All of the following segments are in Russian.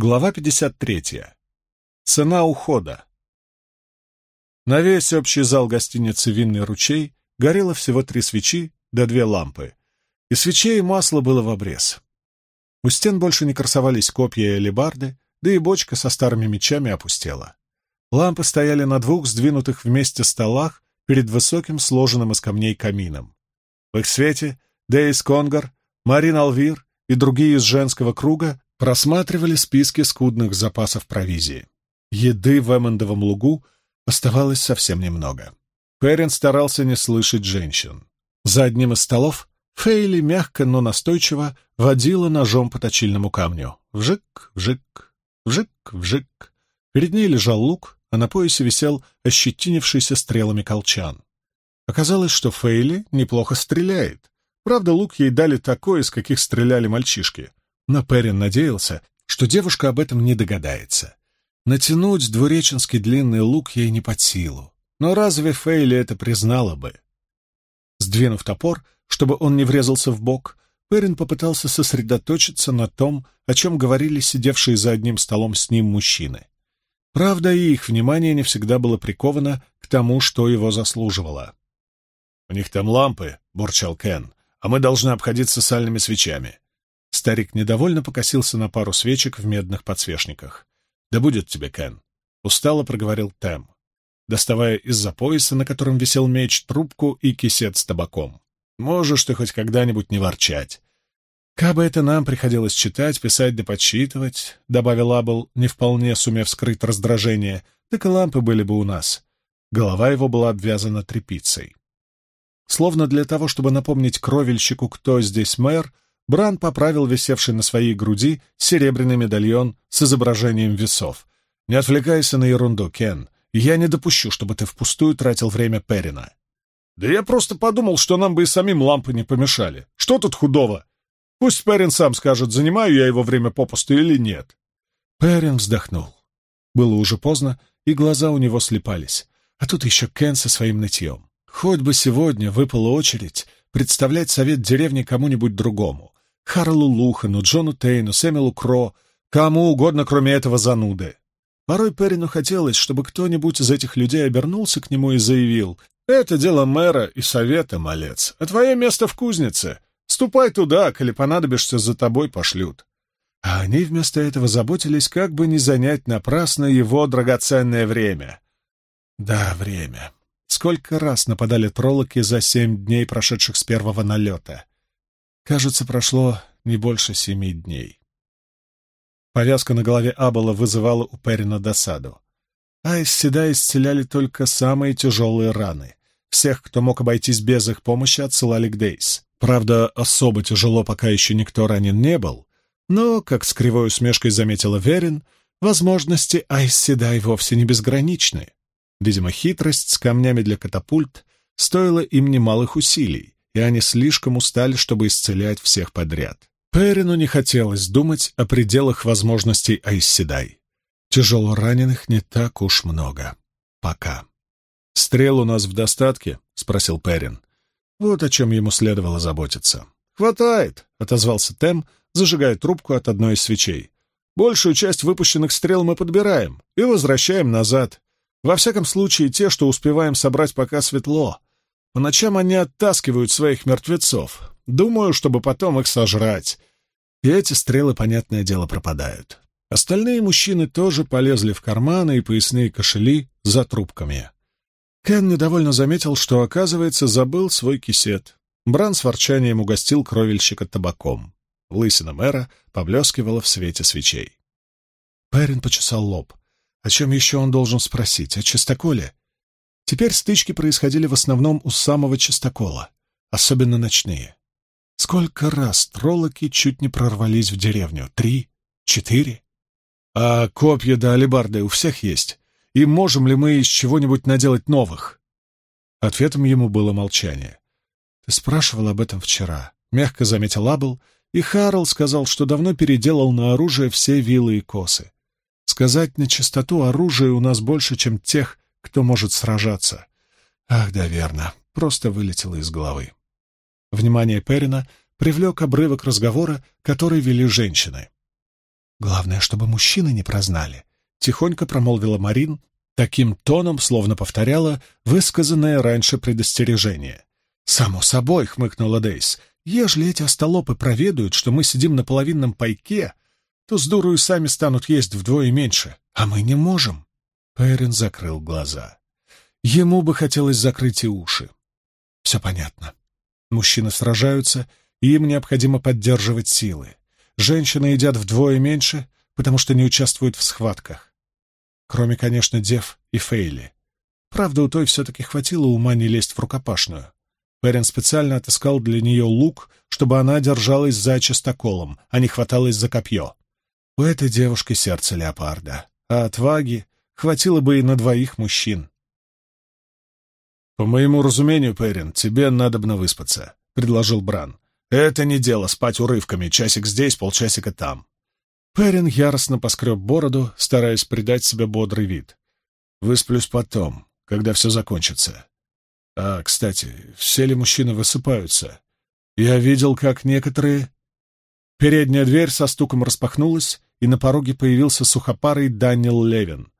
Глава 53. Цена ухода. На весь общий зал гостиницы «Винный ручей» горело всего три свечи да две лампы, и свечей и масла было в обрез. У стен больше не красовались копья и алебарды, да и бочка со старыми мечами опустела. Лампы стояли на двух сдвинутых вместе столах перед высоким сложенным из камней камином. В их свете Дейс Конгар, Марин Алвир и другие из женского круга просматривали списки скудных запасов провизии. Еды в Эммондовом лугу оставалось совсем немного. Перрин старался не слышать женщин. За одним из столов Фейли мягко, но настойчиво водила ножом по точильному камню. Вжик, вжик, вжик, вжик. Перед ней лежал лук, а на поясе висел ощетинившийся стрелами колчан. Оказалось, что Фейли неплохо стреляет. Правда, лук ей дали такой, из каких стреляли мальчишки. Но Перрин надеялся, что девушка об этом не догадается. Натянуть двуреченский длинный лук ей не под силу. Но разве Фейли это признала бы? Сдвинув топор, чтобы он не врезался в бок, Перрин попытался сосредоточиться на том, о чем говорили сидевшие за одним столом с ним мужчины. Правда, и их внимание не всегда было приковано к тому, что его заслуживало. «У них там лампы», — бурчал Кен, — «а мы должны обходиться сальными свечами. Старик недовольно покосился на пару свечек в медных подсвечниках. «Да будет тебе, Кен!» — устало проговорил Тэм, доставая из-за пояса, на котором висел меч, трубку и кисет с табаком. «Можешь ты хоть когда-нибудь не ворчать!» «Кабы это нам приходилось читать, писать да подсчитывать», — добавил Абл, не вполне сумев скрыть раздражение, «так и лампы были бы у нас». Голова его была обвязана тряпицей. Словно для того, чтобы напомнить кровельщику, кто здесь мэр, — Бран поправил висевший на своей груди серебряный медальон с изображением весов. «Не отвлекайся на ерунду, Кен. Я не допущу, чтобы ты впустую тратил время Перина». «Да я просто подумал, что нам бы и самим лампы не помешали. Что тут худого? Пусть Перин сам скажет, занимаю я его время попусту или нет». Перин вздохнул. Было уже поздно, и глаза у него слепались. А тут еще Кен со своим нытьем. Хоть бы сегодня выпала очередь представлять совет деревни кому-нибудь другому. Харлу Лухану, Джону Тейну, Сэмюэлу Кро, кому угодно, кроме этого зануды. Порой Перину хотелось, чтобы кто-нибудь из этих людей обернулся к нему и заявил, «Это дело мэра и совета, малец, а твое место в кузнице. Ступай туда, коли понадобишься, за тобой пошлют». А они вместо этого заботились, как бы не занять напрасно его драгоценное время. Да, время. Сколько раз нападали троллоки за семь дней, прошедших с первого налета. Кажется, прошло не больше семи дней. Повязка на голове Абала вызывала у Перина досаду. А из исцеляли только самые тяжелые раны. Всех, кто мог обойтись без их помощи, отсылали к Дейс. Правда, особо тяжело пока еще никто ранен не был, но, как с кривой усмешкой заметила Верин, возможности Айс Седай вовсе не безграничны. Видимо, хитрость с камнями для катапульт стоила им немалых усилий, и они слишком устали, чтобы исцелять всех подряд. Перину не хотелось думать о пределах возможностей Айсседай. Тяжело раненых не так уж много. Пока. «Стрел у нас в достатке?» — спросил Перин. Вот о чем ему следовало заботиться. «Хватает!» — отозвался Тем, зажигая трубку от одной из свечей. «Большую часть выпущенных стрел мы подбираем и возвращаем назад. Во всяком случае, те, что успеваем собрать, пока светло. По ночам они оттаскивают своих мертвецов. Думаю, чтобы потом их сожрать. И эти стрелы, понятное дело, пропадают. Остальные мужчины тоже полезли в карманы и поясные кошели за трубками. Кен недовольно заметил, что, оказывается, забыл свой кисет. Бран с ворчанием угостил кровельщика табаком. Лысина мэра поблескивала в свете свечей. Перин почесал лоб. О чем еще он должен спросить? О чистоколе? Теперь стычки происходили в основном у самого чистокола, особенно ночные. Сколько раз троллоки чуть не прорвались в деревню? Три? Четыре? А копья да алебарды у всех есть? И можем ли мы из чего-нибудь наделать новых? Ответом ему было молчание. Ты спрашивал об этом вчера. Мягко заметил Абл, и Харл сказал, что давно переделал на оружие все вилы и косы. Сказать на чистоту оружия у нас больше, чем тех, кто может сражаться. Ах, да, верно, просто вылетело из головы. Внимание Перина привлек обрывок разговора, который вели женщины. Главное, чтобы мужчины не прознали, — тихонько промолвила Марин, таким тоном, словно повторяла высказанное раньше предостережение. «Само собой», — хмыкнула Дейс, — «ежели эти остолопы проведают, что мы сидим на половинном пайке, то с дурою сами станут есть вдвое меньше, а мы не можем». Перин закрыл глаза. Ему бы хотелось закрыть и уши. Все понятно. Мужчины сражаются, им необходимо поддерживать силы. Женщины едят вдвое меньше, потому что не участвуют в схватках. Кроме, конечно, Дев и Фейли. Правда, у той все-таки хватило ума не лезть в рукопашную. Перин специально отыскал для нее лук, чтобы она держалась за частоколом, а не хваталась за копье. У этой девушки сердце леопарда, а отваги хватило бы и на двоих мужчин. «По моему разумению, Перин, тебе надобно выспаться», — предложил Бран. «Это не дело спать урывками, часик здесь, полчасика там. Перин яростно поскреб бороду, стараясь придать себе бодрый вид. «Высплюсь потом, когда все закончится. А, кстати, все ли мужчины высыпаются? Я видел, как некоторые...» Передняя дверь со стуком распахнулась, и на пороге появился сухопарый Даниэл Левин.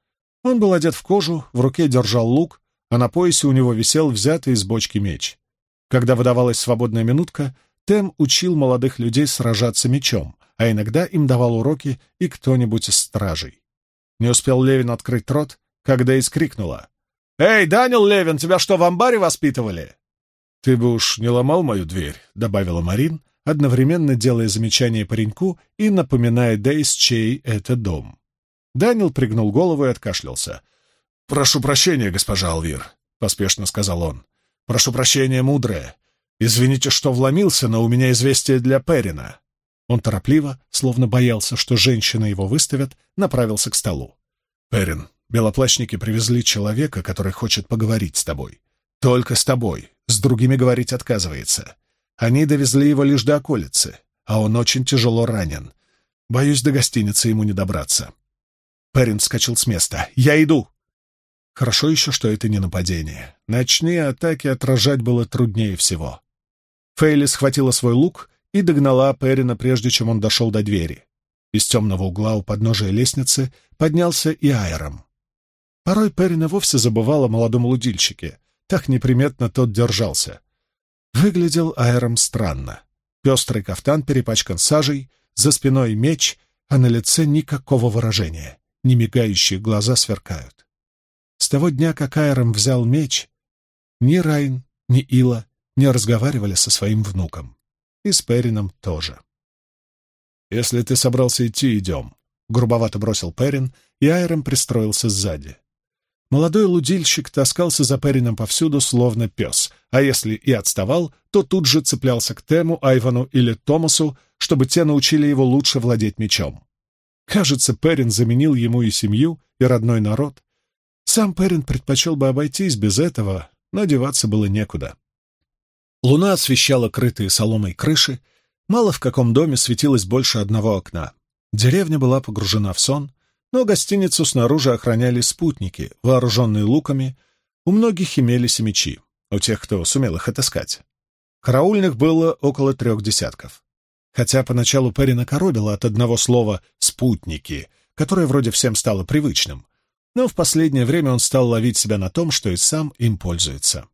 Он был одет в кожу, в руке держал лук, а на поясе у него висел взятый из бочки меч. Когда выдавалась свободная минутка, Тем учил молодых людей сражаться мечом а иногда им давал уроки и кто-нибудь из стражей. Не успел Левин открыть рот, когда и скрикнула. «Эй, Данил Левин, тебя что, в амбаре воспитывали?» «Ты бы уж не ломал мою дверь», — добавила Марин, одновременно делая замечание пареньку и напоминая Дейс, чей это дом. Данил пригнул голову и откашлялся. «Прошу прощения, госпожа Алвир», — поспешно сказал он. «Прошу прощения, мудрая. Извините, что вломился, но у меня известие для Перина. Он торопливо, словно боялся, что женщины его выставят, направился к столу. «Перин, белоплащники привезли человека, который хочет поговорить с тобой. Только с тобой. С другими говорить отказывается. Они довезли его лишь до околицы, а он очень тяжело ранен. Боюсь, до гостиницы ему не добраться». Перин вскочил с места. «Я иду!» Хорошо еще, что это не нападение. Ночные атаки отражать было труднее всего. Фейли схватила свой лук и догнала Перина, прежде чем он дошел до двери. Из темного угла у подножия лестницы поднялся и Айром. Порой Перина вовсе забывал о молодом лудильщике. Так неприметно тот держался. Выглядел Айром странно. Пестрый кафтан перепачкан сажей, за спиной меч, а на лице никакого выражения. Немигающие глаза сверкают. С того дня, как Айром взял меч, ни Райн, ни Ила не разговаривали со своим внуком. И с Перином тоже. «Если ты собрался идти, идем», — грубовато бросил Перин, и Айрон пристроился сзади. Молодой лудильщик таскался за Перином повсюду, словно пес, а если и отставал, то тут же цеплялся к Тему, Айвану или Томасу, чтобы те научили его лучше владеть мечом. Кажется, Перин заменил ему и семью, и родной народ. Сам Перин предпочел бы обойтись без этого, но деваться было некуда. Луна освещала крытые соломой крыши, мало в каком доме светилось больше одного окна. Деревня была погружена в сон, но гостиницу снаружи охраняли спутники, вооруженные луками, у многих имелись мечи, у тех, кто сумел их отыскать. Караульных было около трех десятков. Хотя поначалу Перри накоробило от одного слова «спутники», которое вроде всем стало привычным, но в последнее время он стал ловить себя на том, что и сам им пользуется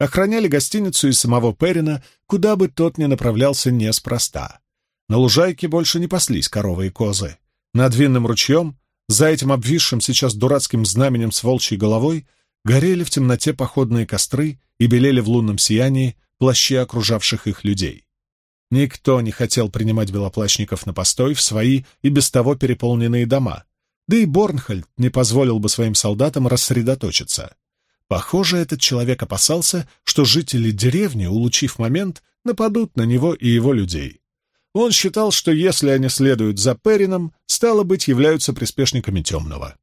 охраняли гостиницу и самого Перина, куда бы тот ни направлялся неспроста. На лужайке больше не паслись коровы и козы. Над винным ручьем, за этим обвисшим сейчас дурацким знаменем с волчьей головой, горели в темноте походные костры и белели в лунном сиянии плащи окружавших их людей. Никто не хотел принимать белоплащников на постой в свои и без того переполненные дома, да и Борнхольд не позволил бы своим солдатам рассредоточиться. Похоже, этот человек опасался, что жители деревни, улучив момент, нападут на него и его людей. Он считал, что если они следуют за Перином, стало быть, являются приспешниками темного.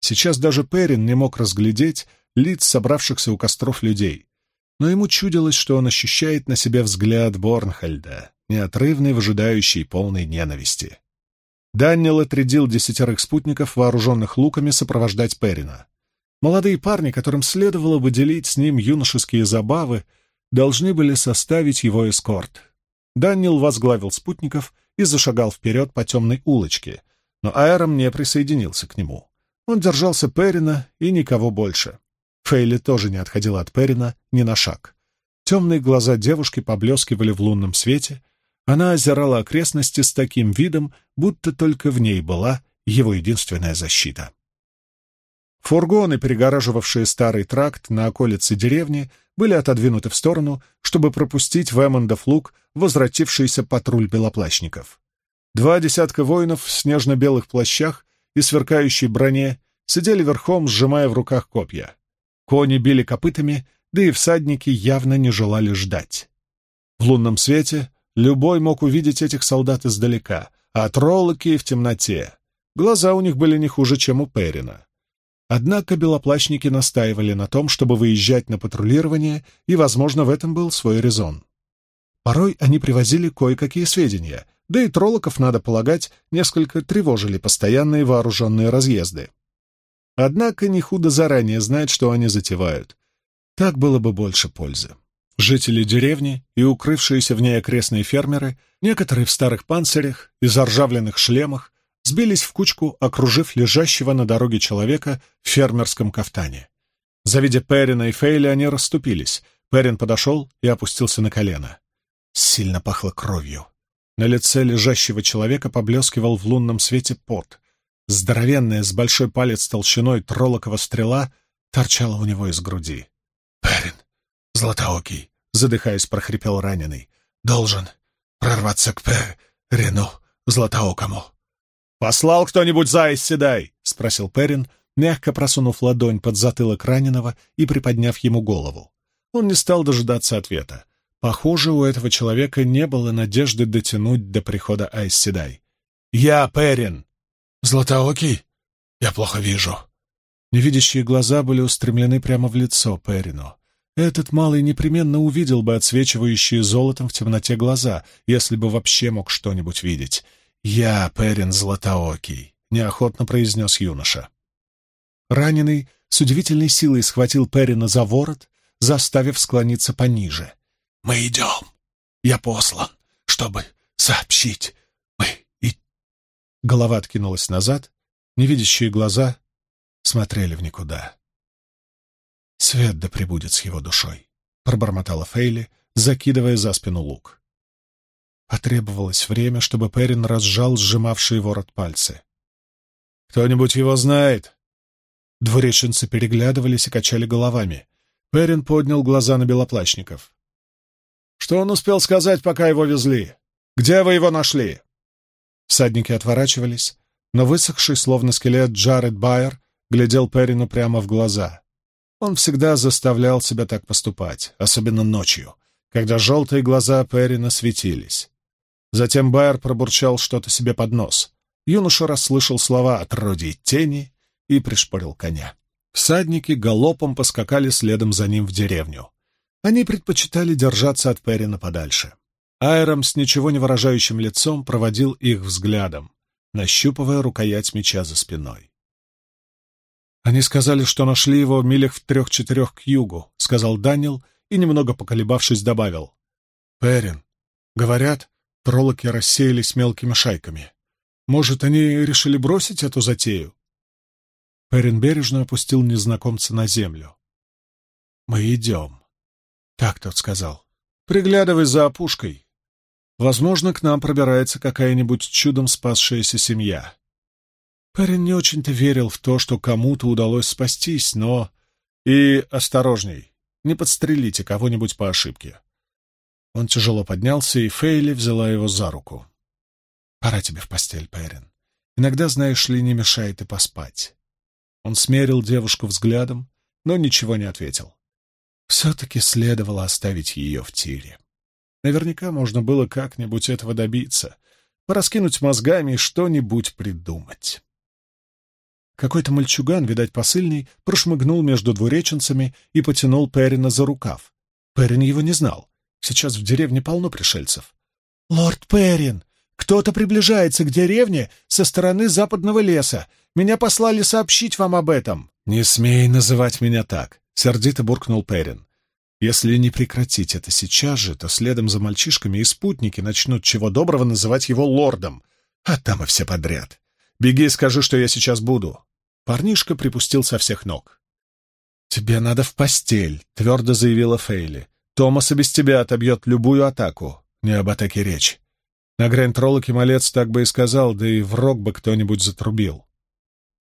Сейчас даже Перин не мог разглядеть лиц собравшихся у костров людей, но ему чудилось, что он ощущает на себе взгляд Борнхальда, неотрывный, выжидающий полной ненависти. Даниэл отрядил десятерых спутников, вооруженных луками, сопровождать Перина. Молодые парни, которым следовало бы делить с ним юношеские забавы, должны были составить его эскорт. Даниэл возглавил спутников и зашагал вперед по темной улочке, но Аэром не присоединился к нему. Он держался Перина и никого больше. Фейли тоже не отходила от Перина ни на шаг. Темные глаза девушки поблескивали в лунном свете. Она озирала окрестности с таким видом, будто только в ней была его единственная защита. Фургоны, перегораживавшие старый тракт на околице деревни, были отодвинуты в сторону, чтобы пропустить в Эммондов луг возвратившийся патруль белоплащников. Два десятка воинов в снежно-белых плащах и сверкающей броне сидели верхом, сжимая в руках копья. Кони били копытами, да и всадники явно не желали ждать. В лунном свете любой мог увидеть этих солдат издалека, а троллоки в темноте. Глаза у них были не хуже, чем у Перина. Однако белоплащники настаивали на том, чтобы выезжать на патрулирование, и, возможно, в этом был свой резон. Порой они привозили кое-какие сведения, да и троллоков, надо полагать, несколько тревожили постоянные вооруженные разъезды. Однако не худо заранее знать, что они затевают. Так было бы больше пользы. Жители деревни и укрывшиеся в ней окрестные фермеры, некоторые в старых панцирях и заржавленных шлемах, сбились в кучку, окружив лежащего на дороге человека в фермерском кафтане. Завидя Перина и Фейли, они расступились. Перин подошел и опустился на колено. Сильно пахло кровью. На лице лежащего человека поблескивал в лунном свете пот. Здоровенная, с большой палец толщиной троллокова стрела торчала у него из груди. «Перин, Златоокий!» — задыхаясь, прохрипел раненый. «Должен прорваться к Перину Златоокому!» «Послал кто-нибудь за седай?» — спросил Перин, мягко просунув ладонь под затылок раненого и приподняв ему голову. Он не стал дожидаться ответа. Похоже, у этого человека не было надежды дотянуть до прихода Айсседай. «Я Перин!» «Златоокий? Я плохо вижу». Невидящие глаза были устремлены прямо в лицо Перину. Этот малый непременно увидел бы отсвечивающие золотом в темноте глаза, если бы вообще мог что-нибудь видеть. «Я Перин Златоокий», — неохотно произнес юноша. Раненый с удивительной силой схватил Перина за ворот, заставив склониться пониже. «Мы идем. Я послан, чтобы сообщить. Мы и...» Голова откинулась назад, невидящие глаза смотрели в никуда. «Свет да пребудет с его душой», — пробормотала Фейли, закидывая за спину лук. Потребовалось время, чтобы Перин разжал сжимавшие ворот пальцы. «Кто-нибудь его знает?» Двуреченцы переглядывались и качали головами. Перин поднял глаза на белоплащников. Что он успел сказать, пока его везли? Где вы его нашли?» Всадники отворачивались, но высохший, словно скелет, Джаред Байер глядел Перину прямо в глаза. Он всегда заставлял себя так поступать, особенно ночью, когда желтые глаза Перина светились. Затем Байер пробурчал что-то себе под нос. Юноша расслышал слова «отродий тени» и пришпорил коня. Всадники галопом поскакали следом за ним в деревню. Они предпочитали держаться от Перина подальше. Айром с ничего не выражающим лицом проводил их взглядом, нащупывая рукоять меча за спиной. «Они сказали, что нашли его в милях в трех-четырех к югу», — сказал Данил и, немного поколебавшись, добавил. «Перин, говорят, троллоки рассеялись мелкими шайками. Может, они решили бросить эту затею?» Перин бережно опустил незнакомца на землю. «Мы идем». Так тот сказал. «Приглядывай за опушкой. Возможно, к нам пробирается какая-нибудь чудом спасшаяся семья». Парень не очень-то верил в то, что кому-то удалось спастись, но... И осторожней, не подстрелите кого-нибудь по ошибке. Он тяжело поднялся, и Фейли взяла его за руку. «Пора тебе в постель, Перин. Иногда, знаешь ли, не мешает и поспать». Он смерил девушку взглядом, но ничего не ответил. Все-таки следовало оставить ее в тире. Наверняка можно было как-нибудь этого добиться, пораскинуть мозгами и что-нибудь придумать. Какой-то мальчуган, видать, посыльный, прошмыгнул между двуреченцами и потянул Перина за рукав. Перин его не знал. Сейчас в деревне полно пришельцев. «Лорд Перин, кто-то приближается к деревне со стороны западного леса. Меня послали сообщить вам об этом». «Не смей называть меня так. — сердито буркнул Перин. Если не прекратить это сейчас же, то следом за мальчишками и спутники начнут чего доброго называть его лордом, а там и все подряд. Беги и скажи, что я сейчас буду. Парнишка припустил со всех ног. «Тебе надо в постель», — твердо заявила Фейли. «Томас и без тебя отобьет любую атаку. Не об атаке речь». На Грэнд-Роллоке так бы и сказал, да и в рог бы кто-нибудь затрубил.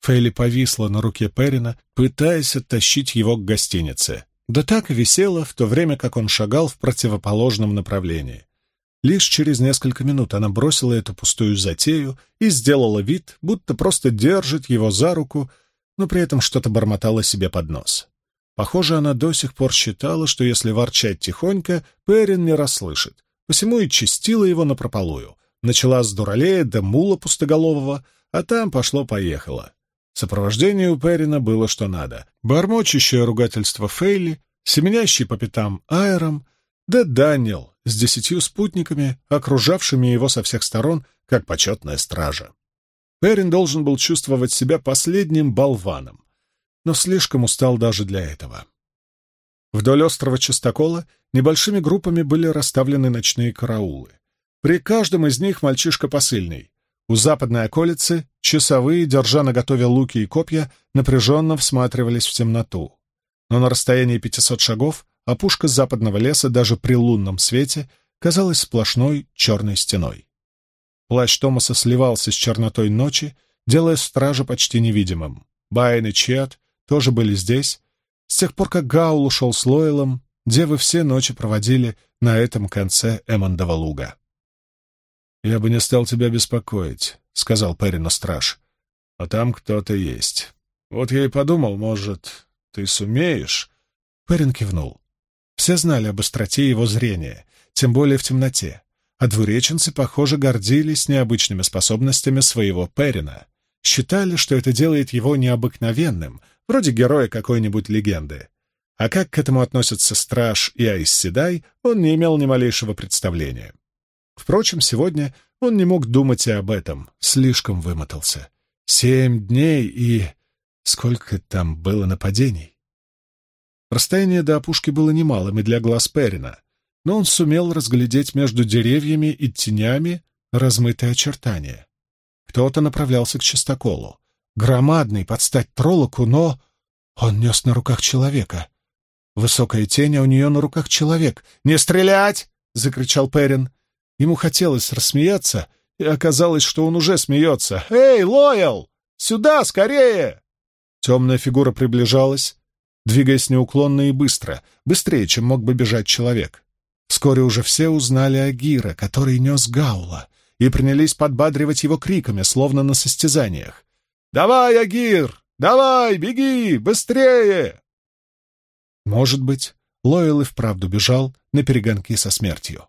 Фейли повисла на руке Перина, пытаясь оттащить его к гостинице. Да так висела, в то время как он шагал в противоположном направлении. Лишь через несколько минут она бросила эту пустую затею и сделала вид, будто просто держит его за руку, но при этом что-то бормотала себе под нос. Похоже, она до сих пор считала, что если ворчать тихонько, Перин не расслышит, посему и чистила его напропалую. Начала с дуралея до мула пустоголового, а там пошло-поехало. Сопровождение у Перина было что надо. Бормочащее ругательство Фейли, семенящий по пятам Айром, да Даниэл с десятью спутниками, окружавшими его со всех сторон, как почетная стража. Перин должен был чувствовать себя последним болваном, но слишком устал даже для этого. Вдоль острова Частокола небольшими группами были расставлены ночные караулы. При каждом из них мальчишка посыльный. У западной околицы часовые, держа наготове луки и копья, напряженно всматривались в темноту. Но на расстоянии 500 шагов опушка западного леса даже при лунном свете казалась сплошной черной стеной. Плащ Томаса сливался с чернотой ночи, делая стража почти невидимым. Байн и Чиат тоже были здесь. С тех пор, как Гаул ушел с Лойлом, девы все ночи проводили на этом конце Эммондова луга. «Я бы не стал тебя беспокоить», — сказал Перина страж. «А там кто-то есть. Вот я и подумал, может, ты сумеешь?» Перин кивнул. Все знали об остроте его зрения, тем более в темноте, а двуреченцы, похоже, гордились необычными способностями своего Перина. Считали, что это делает его необыкновенным, вроде героя какой-нибудь легенды. А как к этому относятся Страж и Айсседай, он не имел ни малейшего представления. Впрочем, сегодня он не мог думать и об этом, слишком вымотался. Семь дней и... Сколько там было нападений? Расстояние до опушки было немалым и для глаз Перина, но он сумел разглядеть между деревьями и тенями размытые очертания. Кто-то направлялся к чистоколу. Громадный, под стать троллоку, но... Он нес на руках человека. Высокая тень, а у нее на руках человек. «Не стрелять!» — закричал Перин. Ему хотелось рассмеяться, и оказалось, что он уже смеется. «Эй, Лоял! Сюда, скорее!» Темная фигура приближалась, двигаясь неуклонно и быстро, быстрее, чем мог бы бежать человек. Вскоре уже все узнали о Гира, который нес Гаула, и принялись подбадривать его криками, словно на состязаниях. «Давай, Агир! Давай, беги! Быстрее!» Может быть, Лойл и вправду бежал на перегонки со смертью.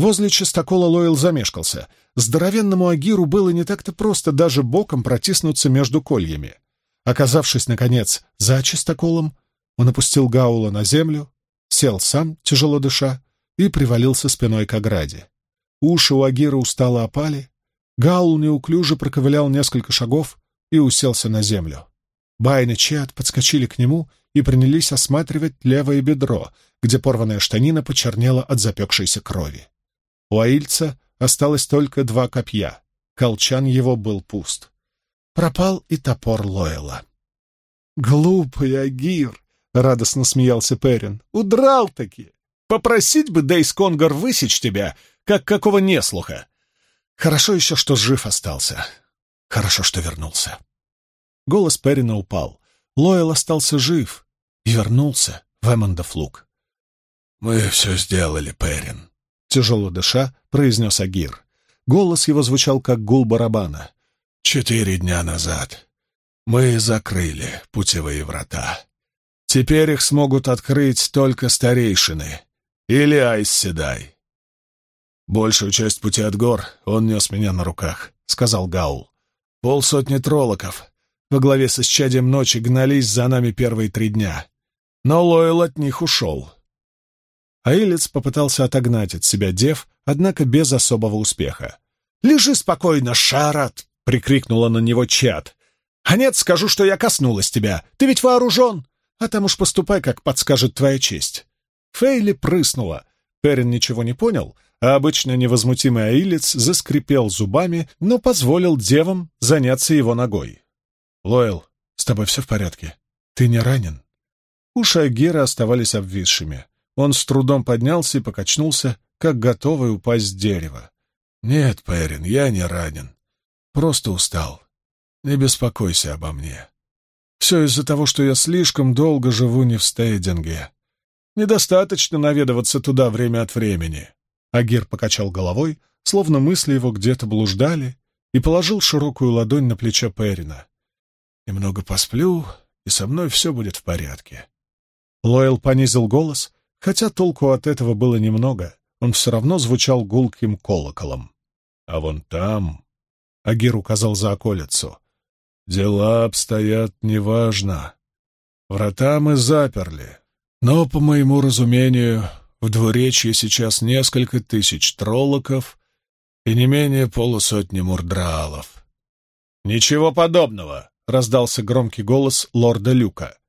Возле частокола Лойл замешкался. Здоровенному Агиру было не так-то просто даже боком протиснуться между кольями. Оказавшись, наконец, за чистоколом, он опустил Гаула на землю, сел сам, тяжело дыша, и привалился спиной к ограде. Уши у Агира устало опали, Гаул неуклюже проковылял несколько шагов и уселся на землю. Байн и Чиат подскочили к нему и принялись осматривать левое бедро, где порванная штанина почернела от запекшейся крови. У Аильца осталось только два копья. Колчан его был пуст. Пропал и топор Лойла. «Глупый Агир!» — радостно смеялся Перин. «Удрал-таки! Попросить бы Дейс Конгар высечь тебя, как какого неслуха! Хорошо еще, что жив остался. Хорошо, что вернулся». Голос Перина упал. Лойл остался жив и вернулся в Эммондов луг. «Мы все сделали, Перин», — тяжело дыша произнес Агир. Голос его звучал, как гул барабана. Четыре дня назад мы закрыли путевые врата. Теперь их смогут открыть только старейшины или Айсседай. Большую часть пути от гор он нес меня на руках, — сказал Гаул. Полсотни троллоков во главе со исчадием ночи гнались за нами первые три дня. Но Лойл от них ушел. Аилец попытался отогнать от себя дев, однако без особого успеха. «Лежи спокойно, Шарат!» — прикрикнула на него Чат. «А нет, скажу, что я коснулась тебя. Ты ведь вооружен, а там уж поступай, как подскажет твоя честь». Фейли прыснула. Перин ничего не понял, а обычно невозмутимый аилец заскрипел зубами, но позволил девам заняться его ногой. «Лойл, с тобой все в порядке? Ты не ранен?» Уши Агира оставались обвисшими. Он с трудом поднялся и покачнулся, как готовый упасть с дерева. «Нет, Перин, я не ранен. Просто устал. Не беспокойся обо мне. Все из-за того, что я слишком долго живу не в Стейдинге. Недостаточно наведываться туда время от времени. Агир покачал головой, словно мысли его где-то блуждали, и положил широкую ладонь на плечо Перина. Немного посплю, и со мной все будет в порядке. Лойл понизил голос, хотя толку от этого было немного. Он все равно звучал гулким колоколом. А вон там, — Агир указал за околицу, — дела обстоят неважно. Врата мы заперли, но, по моему разумению, в двуречье сейчас несколько тысяч троллоков и не менее полусотни мурдраалов. «Ничего подобного!» — раздался громкий голос лорда Люка.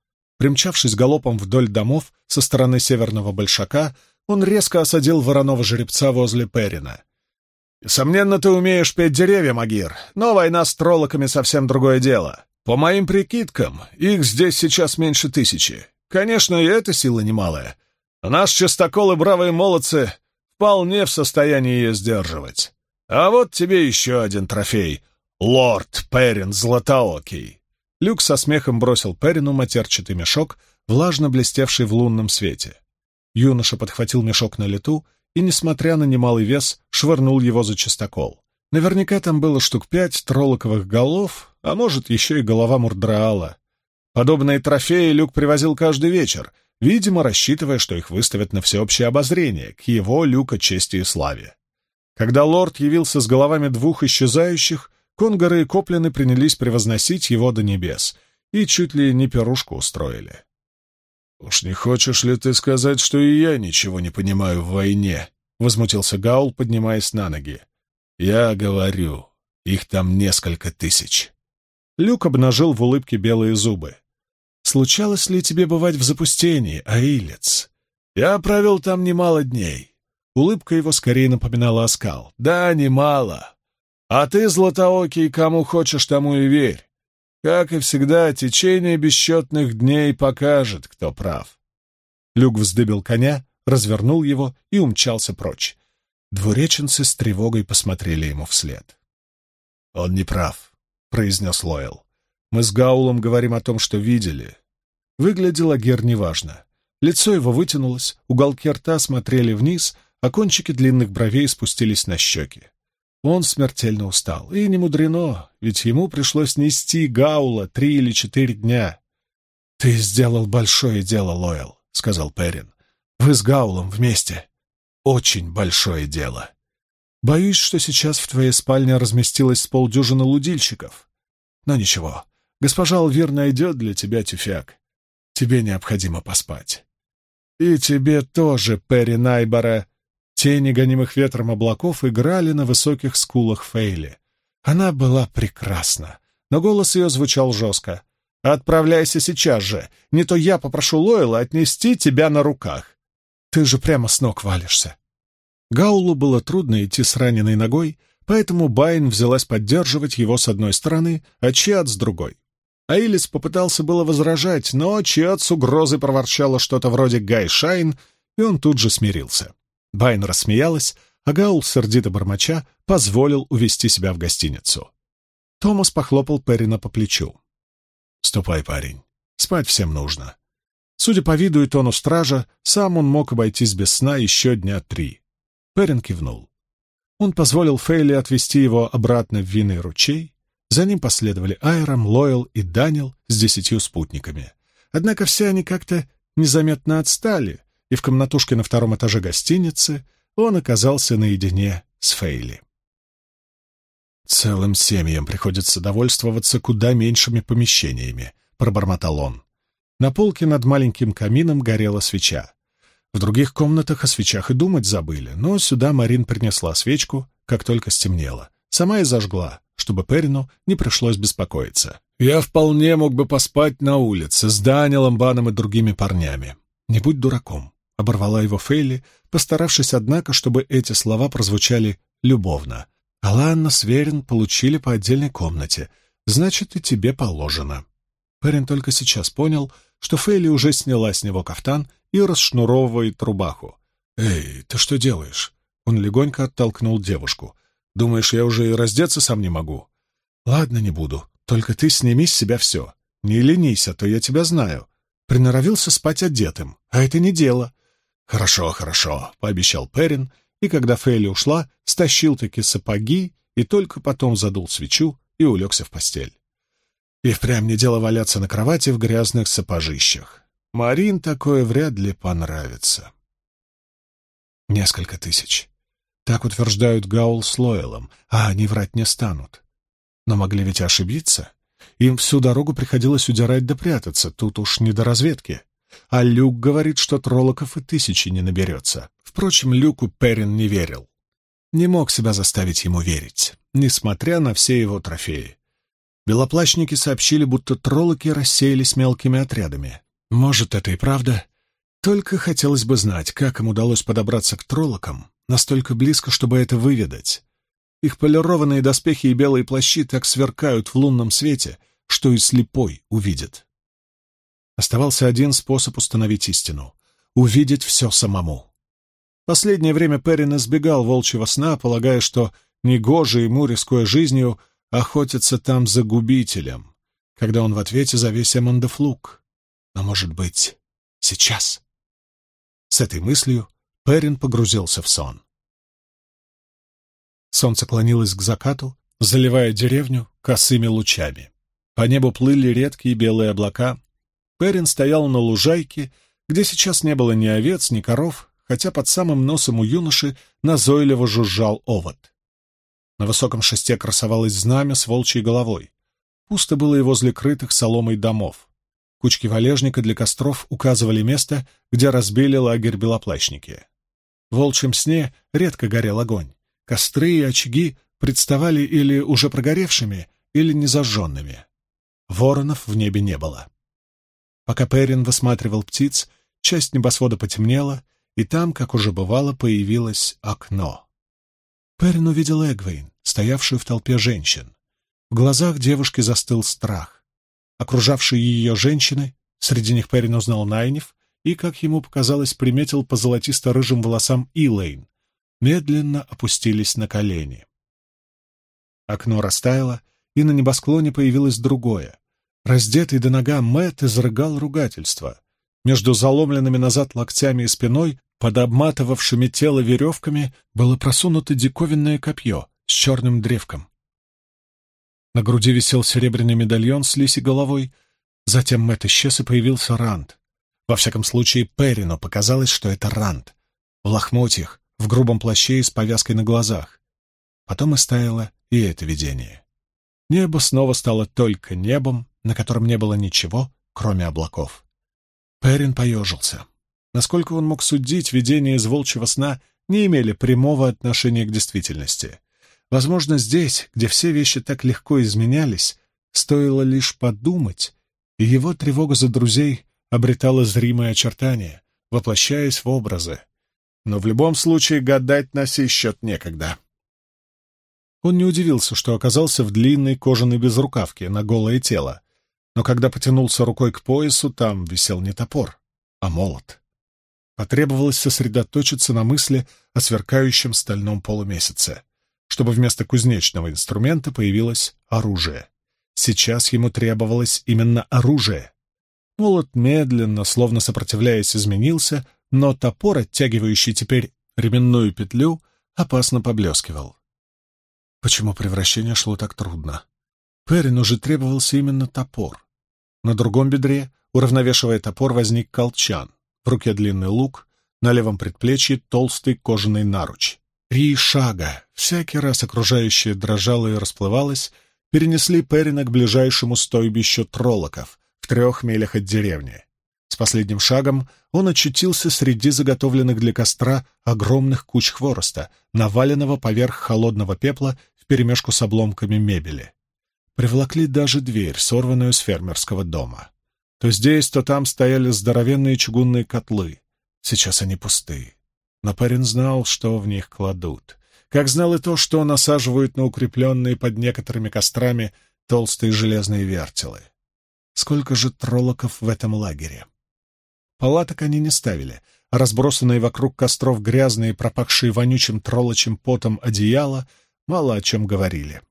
Примчавшись галопом вдоль домов со стороны северного большака, он резко осадил вороного жеребца возле Перина. «Сомненно, ты умеешь петь деревья, Магир, но война с троллоками совсем другое дело. По моим прикидкам, их здесь сейчас меньше тысячи. Конечно, и эта сила немалая. Наш частокол и бравые молодцы вполне в состоянии ее сдерживать. А вот тебе еще один трофей. Лорд Перин Златоокий. Люк со смехом бросил Перину матерчатый мешок, влажно блестевший в лунном свете. Юноша подхватил мешок на лету и, несмотря на немалый вес, швырнул его за частокол. Наверняка там было штук пять троллоковых голов, а может, еще и голова Мурдраала. Подобные трофеи Люк привозил каждый вечер, видимо, рассчитывая, что их выставят на всеобщее обозрение, к его Люка чести и славе. Когда лорд явился с головами двух исчезающих, конгоры и коплины принялись превозносить его до небес и чуть ли не пирушку устроили. «Уж не хочешь ли ты сказать, что и я ничего не понимаю в войне?» — возмутился Гаул, поднимаясь на ноги. «Я говорю, их там несколько тысяч». Люк обнажил в улыбке белые зубы. «Случалось ли тебе бывать в запустении, Аилец? Я провел там немало дней». Улыбка его скорее напоминала оскал. «Да, немало. А ты, Златоокий, кому хочешь, тому и верь. Как и всегда, течение бесчетных дней покажет, кто прав». Люк вздыбил коня, развернул его и умчался прочь. Двуреченцы с тревогой посмотрели ему вслед. «Он не прав», — произнес Лойл. «Мы с Гаулом говорим о том, что видели». Выглядел Агер неважно. Лицо его вытянулось, уголки рта смотрели вниз, а кончики длинных бровей спустились на щеки. Он смертельно устал, и не мудрено, ведь ему пришлось нести Гаула три или четыре дня. «Ты сделал большое дело, Лойл», — сказал Перин. «Вы с Гаулом вместе. Очень большое дело». Боюсь, что сейчас в твоей спальне разместилось с полдюжины лудильщиков. Но ничего, госпожа Алвир найдет для тебя тюфяк. Тебе необходимо поспать. И тебе тоже, Перри Найбора. Тени гонимых ветром облаков играли на высоких скулах Фейли. Она была прекрасна, но голос ее звучал жестко. «Отправляйся сейчас же, не то я попрошу Лойла отнести тебя на руках. Ты же прямо с ног валишься». Гаулу было трудно идти с раненой ногой, поэтому Байн взялась поддерживать его с одной стороны, а Чиат с другой. Аилис попытался было возражать, но Чиат с угрозой проворчала что-то вроде «Гай Шайн», и он тут же смирился. Байн рассмеялась, а Гаул, сердито бормоча, позволил увести себя в гостиницу. Томас похлопал Перина по плечу. «Ступай, парень, спать всем нужно». Судя по виду и тону стража, сам он мог обойтись без сна еще дня три. Перин кивнул. Он позволил Фейли отвезти его обратно в винный ручей. За ним последовали Айрам, Лойл и Данил с десятью спутниками. Однако все они как-то незаметно отстали, и в комнатушке на втором этаже гостиницы он оказался наедине с Фейли. «Целым семьям приходится довольствоваться куда меньшими помещениями», — пробормотал он. На полке над маленьким камином горела свеча. В других комнатах о свечах и думать забыли, но сюда Марин принесла свечку, как только стемнело. Сама и зажгла, чтобы Перину не пришлось беспокоиться. «Я вполне мог бы поспать на улице с Данилом, Баном и другими парнями. Не будь дураком. — оборвала его Фейли, постаравшись, однако, чтобы эти слова прозвучали любовно. «Аланна с Верин получили по отдельной комнате. Значит, и тебе положено». Перин только сейчас понял, что Фейли уже сняла с него кафтан и расшнуровывает рубаху. «Эй, ты что делаешь?» Он легонько оттолкнул девушку. «Думаешь, я уже и раздеться сам не могу?» «Ладно, не буду. Только ты сними с себя все. Не ленись, а то я тебя знаю. Приноровился спать одетым, а это не дело». «Хорошо, хорошо», — пообещал Перин, и когда Фейли ушла, стащил-таки сапоги и только потом задул свечу и улегся в постель. И впрямь не дело валяться на кровати в грязных сапожищах. Марин такое вряд ли понравится. Несколько тысяч. Так утверждают Гаул с Лойлом, а они врать не станут. Но могли ведь ошибиться. Им всю дорогу приходилось удирать да прятаться, тут уж не до разведки. А Люк говорит, что троллоков и тысячи не наберется. Впрочем, Люку Перин не верил. Не мог себя заставить ему верить, несмотря на все его трофеи. Белоплащники сообщили, будто троллоки рассеялись мелкими отрядами. Может, это и правда. Только хотелось бы знать, как им удалось подобраться к троллокам настолько близко, чтобы это выведать. Их полированные доспехи и белые плащи так сверкают в лунном свете, что и слепой увидит. Оставался один способ установить истину — увидеть все самому. Последнее время Перрин избегал волчьего сна, полагая, что негоже ему, рискуя жизнью, охотиться там за губителем, когда он в ответе за весь Эммондефлук. Но, может быть, сейчас? С этой мыслью Перрин погрузился в сон. Солнце клонилось к закату, заливая деревню косыми лучами. По небу плыли редкие белые облака. Перрин стоял на лужайке, где сейчас не было ни овец, ни коров, хотя под самым носом у юноши назойливо жужжал овод. На высоком шесте красовалось знамя с волчьей головой. Пусто было и возле крытых соломой домов. Кучки валежника для костров указывали место, где разбили лагерь белоплащники. В волчьем сне редко горел огонь. Костры и очаги представали или уже прогоревшими, или незажженными. Воронов в небе не было. Пока Перин высматривал птиц, часть небосвода потемнела, и там, как уже бывало, появилось окно. Перин увидел Эгвейн, стоявшую в толпе женщин. В глазах девушки застыл страх. Окружавшие ее женщины, среди них Перин узнал Найнев, и, как ему показалось, приметил по золотисто-рыжим волосам Илэйн, медленно опустились на колени. Окно растаяло, и на небосклоне появилось другое. Раздетый до нога Мэтт изрыгал ругательство. Между заломленными назад локтями и спиной, под обматывавшими тело веревками, было просунуто диковинное копье с черным древком. На груди висел серебряный медальон с лисей головой. Затем Мэтт исчез, и появился Ранд. Во всяком случае, Перину показалось, что это Ранд. В лохмотьях, в грубом плаще и с повязкой на глазах. Потом истаяло и это видение. Небо снова стало только небом, на котором не было ничего, кроме облаков. Перин поежился. Насколько он мог судить, видения из волчьего сна не имели прямого отношения к действительности. Возможно, здесь, где все вещи так легко изменялись, стоило лишь подумать, и его тревога за друзей обретала зримые очертания, воплощаясь в образы, но в любом случае гадать на сей счет некогда. Он не удивился, что оказался в длинной кожаной безрукавке на голое тело, но когда потянулся рукой к поясу, там висел не топор, а молот. Потребовалось сосредоточиться на мысли о сверкающем стальном полумесяце, чтобы вместо кузнечного инструмента появилось оружие. Сейчас ему требовалось именно оружие. Молот медленно, словно сопротивляясь, изменился, но топор, оттягивающий теперь ременную петлю, опасно поблескивал. Почему превращение шло так трудно? Перину же требовался именно топор. На другом бедре, уравновешивая топор, возник колчан. В руке длинный лук, на левом предплечье толстый кожаный наруч. Три шага, всякий раз окружающее дрожало и расплывалось, перенесли Перина к ближайшему стойбищу троллоков в трех милях от деревни. С последним шагом он очутился среди заготовленных для костра огромных куч хвороста, наваленного поверх холодного пепла вперемешку с обломками мебели. Приволокли даже дверь, сорванную с фермерского дома. То здесь, то там стояли здоровенные чугунные котлы. Сейчас они пусты. Но парень знал, что в них кладут. Как знал и то, что насаживают на укрепленные под некоторыми кострами толстые железные вертелы. Сколько же троллоков в этом лагере? Палаток они не ставили, а разбросанные вокруг костров грязные, пропахшие вонючим троллочим потом одеяла, мало о чем говорили.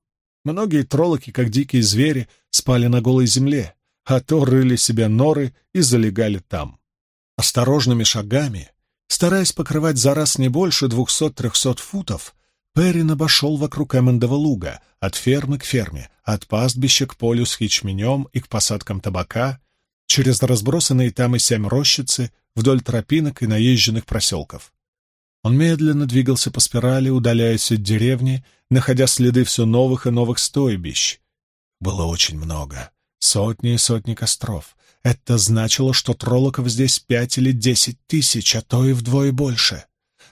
Многие троллоки, как дикие звери, спали на голой земле, а то рыли себе норы и залегали там. Осторожными шагами, стараясь покрывать за раз не больше двухсот-трехсот футов, Перрин обошел вокруг Эммондова луга, от фермы к ферме, от пастбища к полю с ячменем и к посадкам табака, через разбросанные там и сям рощицы, вдоль тропинок и наезженных проселков. Он медленно двигался по спирали, удаляясь от деревни, находя следы все новых и новых стойбищ. Было очень много. Сотни и сотни костров. Это значило, что троллоков здесь пять или десять тысяч, а то и вдвое больше.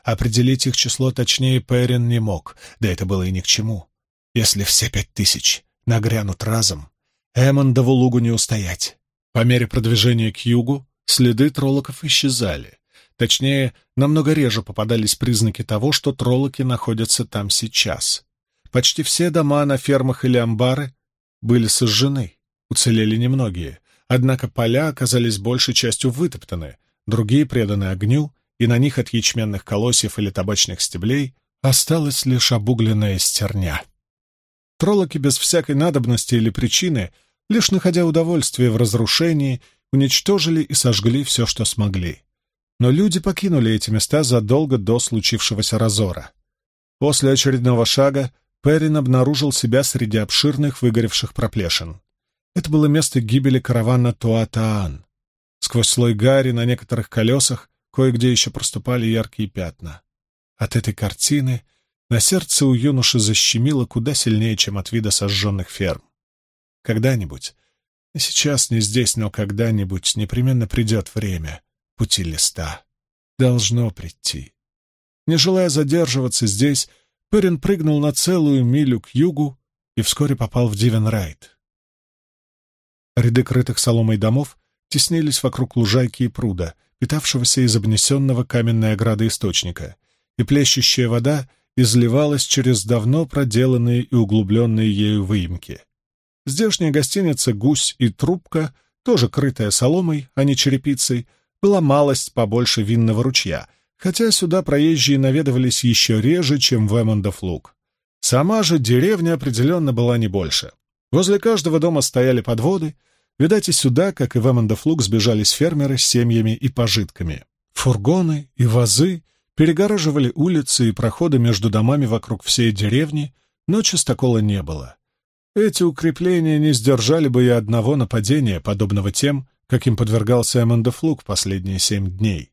Определить их число точнее Перин не мог, да это было и ни к чему. Если все пять тысяч нагрянут разом, Эммондову лугу не устоять. По мере продвижения к югу следы троллоков исчезали. Точнее, намного реже попадались признаки того, что троллоки находятся там сейчас. Почти все дома на фермах или амбары были сожжены, уцелели немногие, однако поля оказались большей частью вытоптаны, другие преданы огню, и на них от ячменных колосьев или табачных стеблей осталась лишь обугленная стерня. Троллоки без всякой надобности или причины, лишь находя удовольствие в разрушении, уничтожили и сожгли все, что смогли. Но люди покинули эти места задолго до случившегося разора. После очередного шага Перрин обнаружил себя среди обширных выгоревших проплешин. Это было место гибели каравана Туатаан. Сквозь слой гари на некоторых колесах кое-где еще проступали яркие пятна. От этой картины на сердце у юноши защемило куда сильнее, чем от вида сожженных ферм. Когда-нибудь, сейчас, не здесь, но когда-нибудь непременно придет время, пути листа. Должно прийти. Не желая задерживаться здесь, Перин прыгнул на целую милю к югу и вскоре попал в Дивенрайт. Ряды крытых соломой домов теснились вокруг лужайки и пруда, питавшегося из обнесенного каменной ограды источника, и плещущая вода изливалась через давно проделанные и углубленные ею выемки. Здешняя гостиница «Гусь и трубка», тоже крытая соломой, а не черепицей, была малость побольше винного ручья, хотя сюда проезжие наведывались еще реже, чем в Эммондов луг. Сама же деревня определенно была не больше. Возле каждого дома стояли подводы, видать, и сюда, как и в Эммондов луг, сбежались фермеры с семьями и пожитками. Фургоны и вазы перегораживали улицы и проходы между домами вокруг всей деревни, но чистокола не было. Эти укрепления не сдержали бы и одного нападения, подобного тем, каким подвергался Эммондо Флук последние семь дней.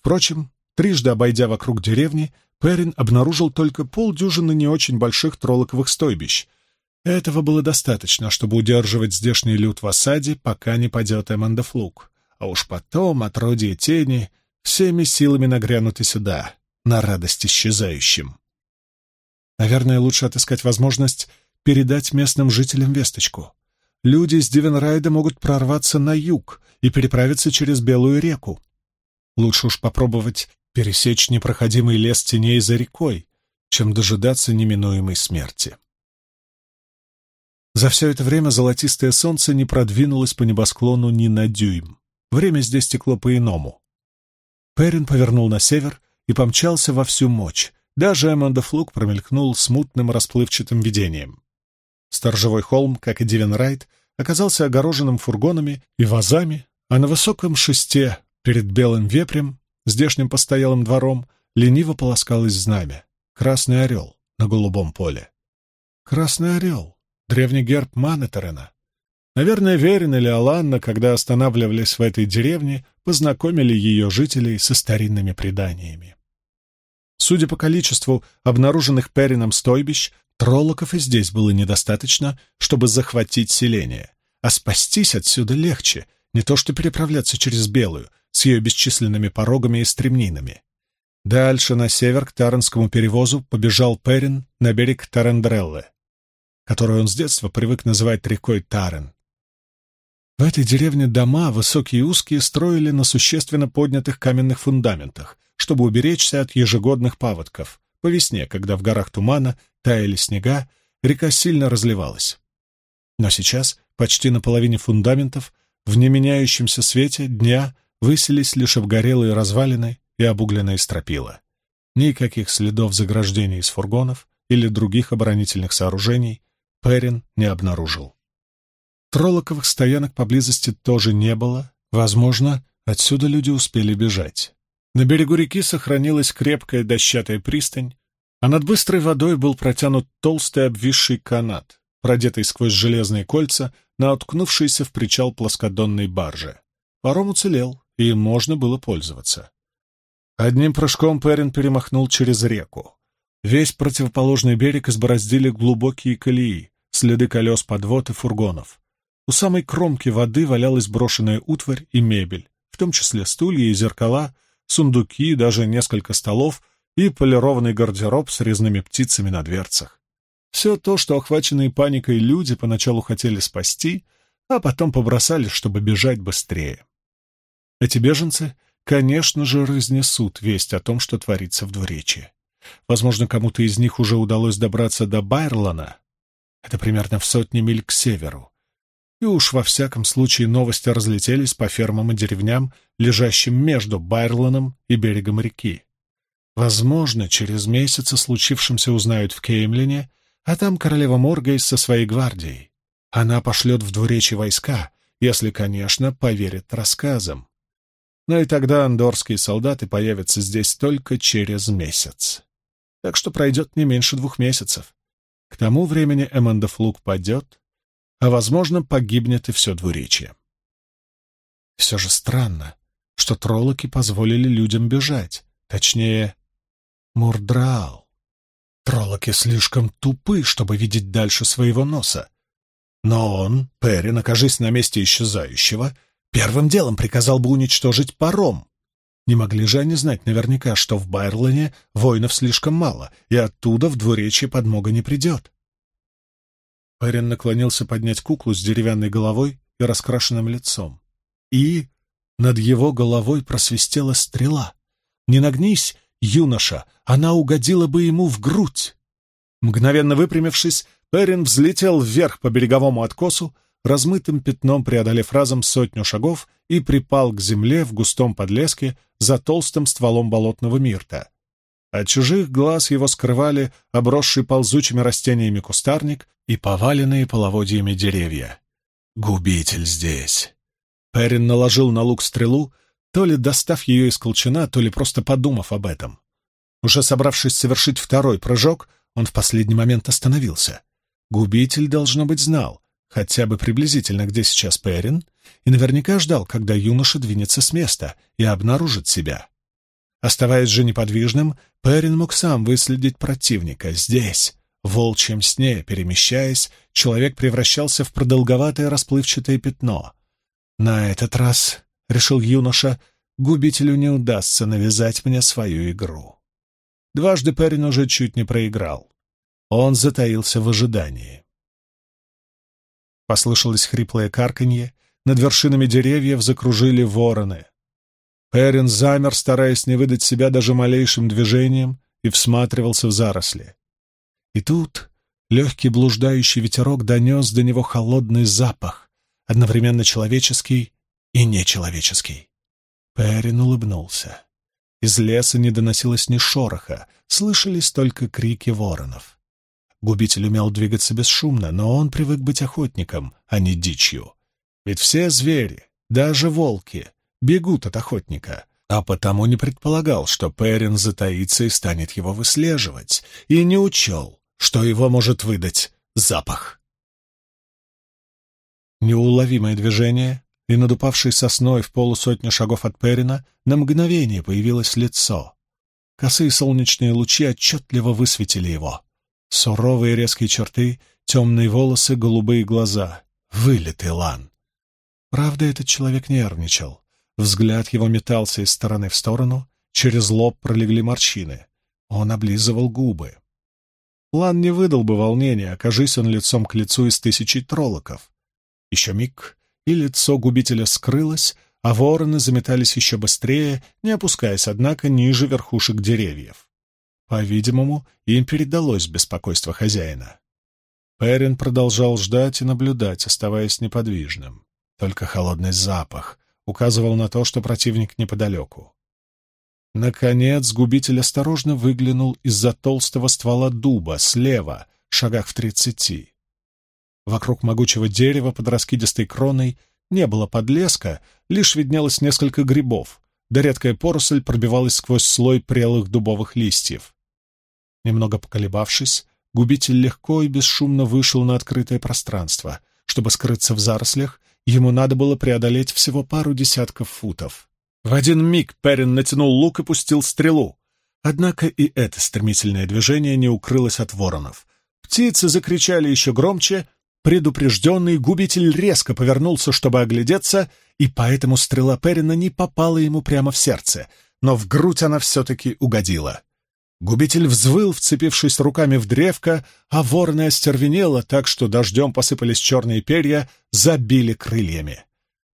Впрочем, трижды обойдя вокруг деревни, Перин обнаружил только полдюжины не очень больших троллоковых стойбищ. Этого было достаточно, чтобы удерживать здешний люд в осаде, пока не падет Эммондо Флук. А уж потом, отродье тени, всеми силами нагрянут и сюда, на радость исчезающим. Наверное, лучше отыскать возможность передать местным жителям весточку люди с Дивенрайда могут прорваться на юг и переправиться через Белую реку. Лучше уж попробовать пересечь непроходимый лес теней за рекой, чем дожидаться неминуемой смерти. За все это время золотистое солнце не продвинулось по небосклону ни на дюйм. Время здесь текло по-иному. Перин повернул на север и помчался во всю мощь. Даже Эммондо Флук промелькнул смутным расплывчатым видением. Сторожевой холм, как и Дивенрайт, оказался огороженным фургонами и вазами, а на высоком шесте перед белым вепрем, здешним постоялым двором, лениво полоскалось знамя — красный орел на голубом поле. Красный орел — древний герб Манетерена. Наверное, Верин или Аланна, когда останавливались в этой деревне, познакомили ее жителей со старинными преданиями. Судя по количеству обнаруженных Перином стойбищ, Троллоков и здесь было недостаточно, чтобы захватить селение. А спастись отсюда легче, не то что переправляться через Белую, с ее бесчисленными порогами и стремнинами. Дальше, на север, к Таранскому перевозу, побежал Перин на берег Тарандреллы, которую он с детства привык называть рекой Тарен. В этой деревне дома, высокие и узкие, строили на существенно поднятых каменных фундаментах, чтобы уберечься от ежегодных паводков. По весне, когда в горах тумана таяли снега, река сильно разливалась. Но сейчас, почти на половине фундаментов, в неменяющемся свете дня выселись лишь обгорелые развалины и обугленные стропила. Никаких следов заграждений из фургонов или других оборонительных сооружений Перин не обнаружил. Троллоковых стоянок поблизости тоже не было. Возможно, отсюда люди успели бежать. На берегу реки сохранилась крепкая дощатая пристань, а над быстрой водой был протянут толстый обвисший канат, продетый сквозь железные кольца на уткнувшейся в причал плоскодонной барже. Паром уцелел, и можно было пользоваться. Одним прыжком Перин перемахнул через реку. Весь противоположный берег избороздили глубокие колеи, следы колес подвод и фургонов. У самой кромки воды валялась брошенная утварь и мебель, в том числе стулья и зеркала, сундуки, даже несколько столов и полированный гардероб с резными птицами на дверцах. Все то, что охваченные паникой люди поначалу хотели спасти, а потом побросали, чтобы бежать быстрее. Эти беженцы, конечно же, разнесут весть о том, что творится в двуречье. Возможно, кому-то из них уже удалось добраться до Байрлана. Это примерно в сотни миль к северу и уж во всяком случае новости разлетелись по фермам и деревням, лежащим между Байрланом и берегом реки. Возможно, через месяц о случившемся узнают в Кеймлине, а там королева Моргейс со своей гвардией. Она пошлет в двуречи войска, если, конечно, поверит рассказам. Но и тогда андорские солдаты появятся здесь только через месяц. Так что пройдет не меньше двух месяцев. К тому времени Эммондофлук падет, а, возможно, погибнет и все двуречье. Все же странно, что троллоки позволили людям бежать, точнее, Мурдраал. Троллоки слишком тупы, чтобы видеть дальше своего носа. Но он, Перри, окажись на месте исчезающего, первым делом приказал бы уничтожить паром. Не могли же они знать наверняка, что в Байрлане воинов слишком мало, и оттуда в двуречье подмога не придет. Перин наклонился поднять куклу с деревянной головой и раскрашенным лицом. И над его головой просвистела стрела. Не нагнись, юноша, она угодила бы ему в грудь. Мгновенно выпрямившись, Перин взлетел вверх по береговому откосу, размытым пятном преодолев разом сотню шагов и припал к земле в густом подлеске за толстым стволом болотного мирта. От чужих глаз его скрывали обросший ползучими растениями кустарник и поваленные половодьями деревья. Губитель здесь. Перин наложил на лук стрелу, то ли достав ее из колчана, то ли просто подумав об этом. Уже собравшись совершить второй прыжок, он в последний момент остановился. Губитель, должно быть, знал, хотя бы приблизительно, где сейчас Перин, и наверняка ждал, когда юноша двинется с места и обнаружит себя. Оставаясь же неподвижным, Перин мог сам выследить противника. Здесь, в волчьем сне, перемещаясь, человек превращался в продолговатое расплывчатое пятно. На этот раз, — решил юноша, — губителю не удастся навязать мне свою игру. Дважды Перин уже чуть не проиграл. Он затаился в ожидании. Послышалось хриплое карканье, над вершинами деревьев закружили вороны. Перин замер, стараясь не выдать себя даже малейшим движением, и всматривался в заросли. И тут легкий блуждающий ветерок донес до него холодный запах, одновременно человеческий и нечеловеческий. Перин улыбнулся. Из леса не доносилось ни шороха, слышались только крики воронов. Губитель умел двигаться бесшумно, но он привык быть охотником, а не дичью. Ведь все звери, даже волки, бегут от охотника, а потому не предполагал, что Перин затаится и станет его выслеживать, и не учел, что его может выдать запах. Неуловимое движение, и над упавшей сосной в полусотни шагов от Перина на мгновение появилось лицо. Косые солнечные лучи отчетливо высветили его. Суровые резкие черты, темные волосы, голубые глаза. Вылитый лан. Правда, этот человек нервничал. Взгляд его метался из стороны в сторону, через лоб пролегли морщины. Он облизывал губы. Лан не выдал бы волнения, окажись он лицом к лицу из тысячи троллоков. Еще миг, и лицо губителя скрылось, а вороны заметались еще быстрее, не опускаясь, однако, ниже верхушек деревьев. По-видимому, им передалось беспокойство хозяина. Перин продолжал ждать и наблюдать, оставаясь неподвижным. Только холодный запах указывал на то, что противник неподалеку. Наконец, губитель осторожно выглянул из-за толстого ствола дуба, слева, шагах в тридцати. Вокруг могучего дерева под раскидистой кроной не было подлеска, лишь виднелось несколько грибов, да редкая поросль пробивалась сквозь слой прелых дубовых листьев. Немного поколебавшись, губитель легко и бесшумно вышел на открытое пространство. Чтобы скрыться в зарослях, ему надо было преодолеть всего пару десятков футов. В один миг Перин натянул лук и пустил стрелу. Однако и это стремительное движение не укрылось от воронов. Птицы закричали еще громче, предупрежденный губитель резко повернулся, чтобы оглядеться, и поэтому стрела Перина не попала ему прямо в сердце, но в грудь она все-таки угодила. Губитель взвыл, вцепившись руками в древко, а ворона остервенела так, что дождем посыпались черные перья, забили крыльями.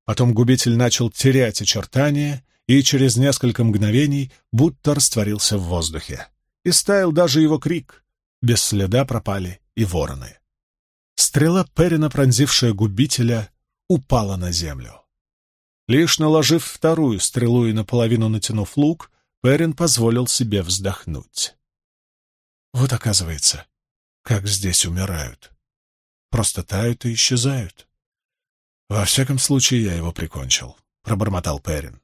Потом губитель начал терять очертания и через несколько мгновений будто растворился в воздухе. И стаял даже его крик. Без следа пропали и вороны. Стрела Перина, пронзившая губителя, упала на землю. Лишь наложив вторую стрелу и наполовину натянув лук, Перин позволил себе вздохнуть. Вот оказывается, как здесь умирают. Просто тают и исчезают. «Во всяком случае, я его прикончил», — пробормотал Перин.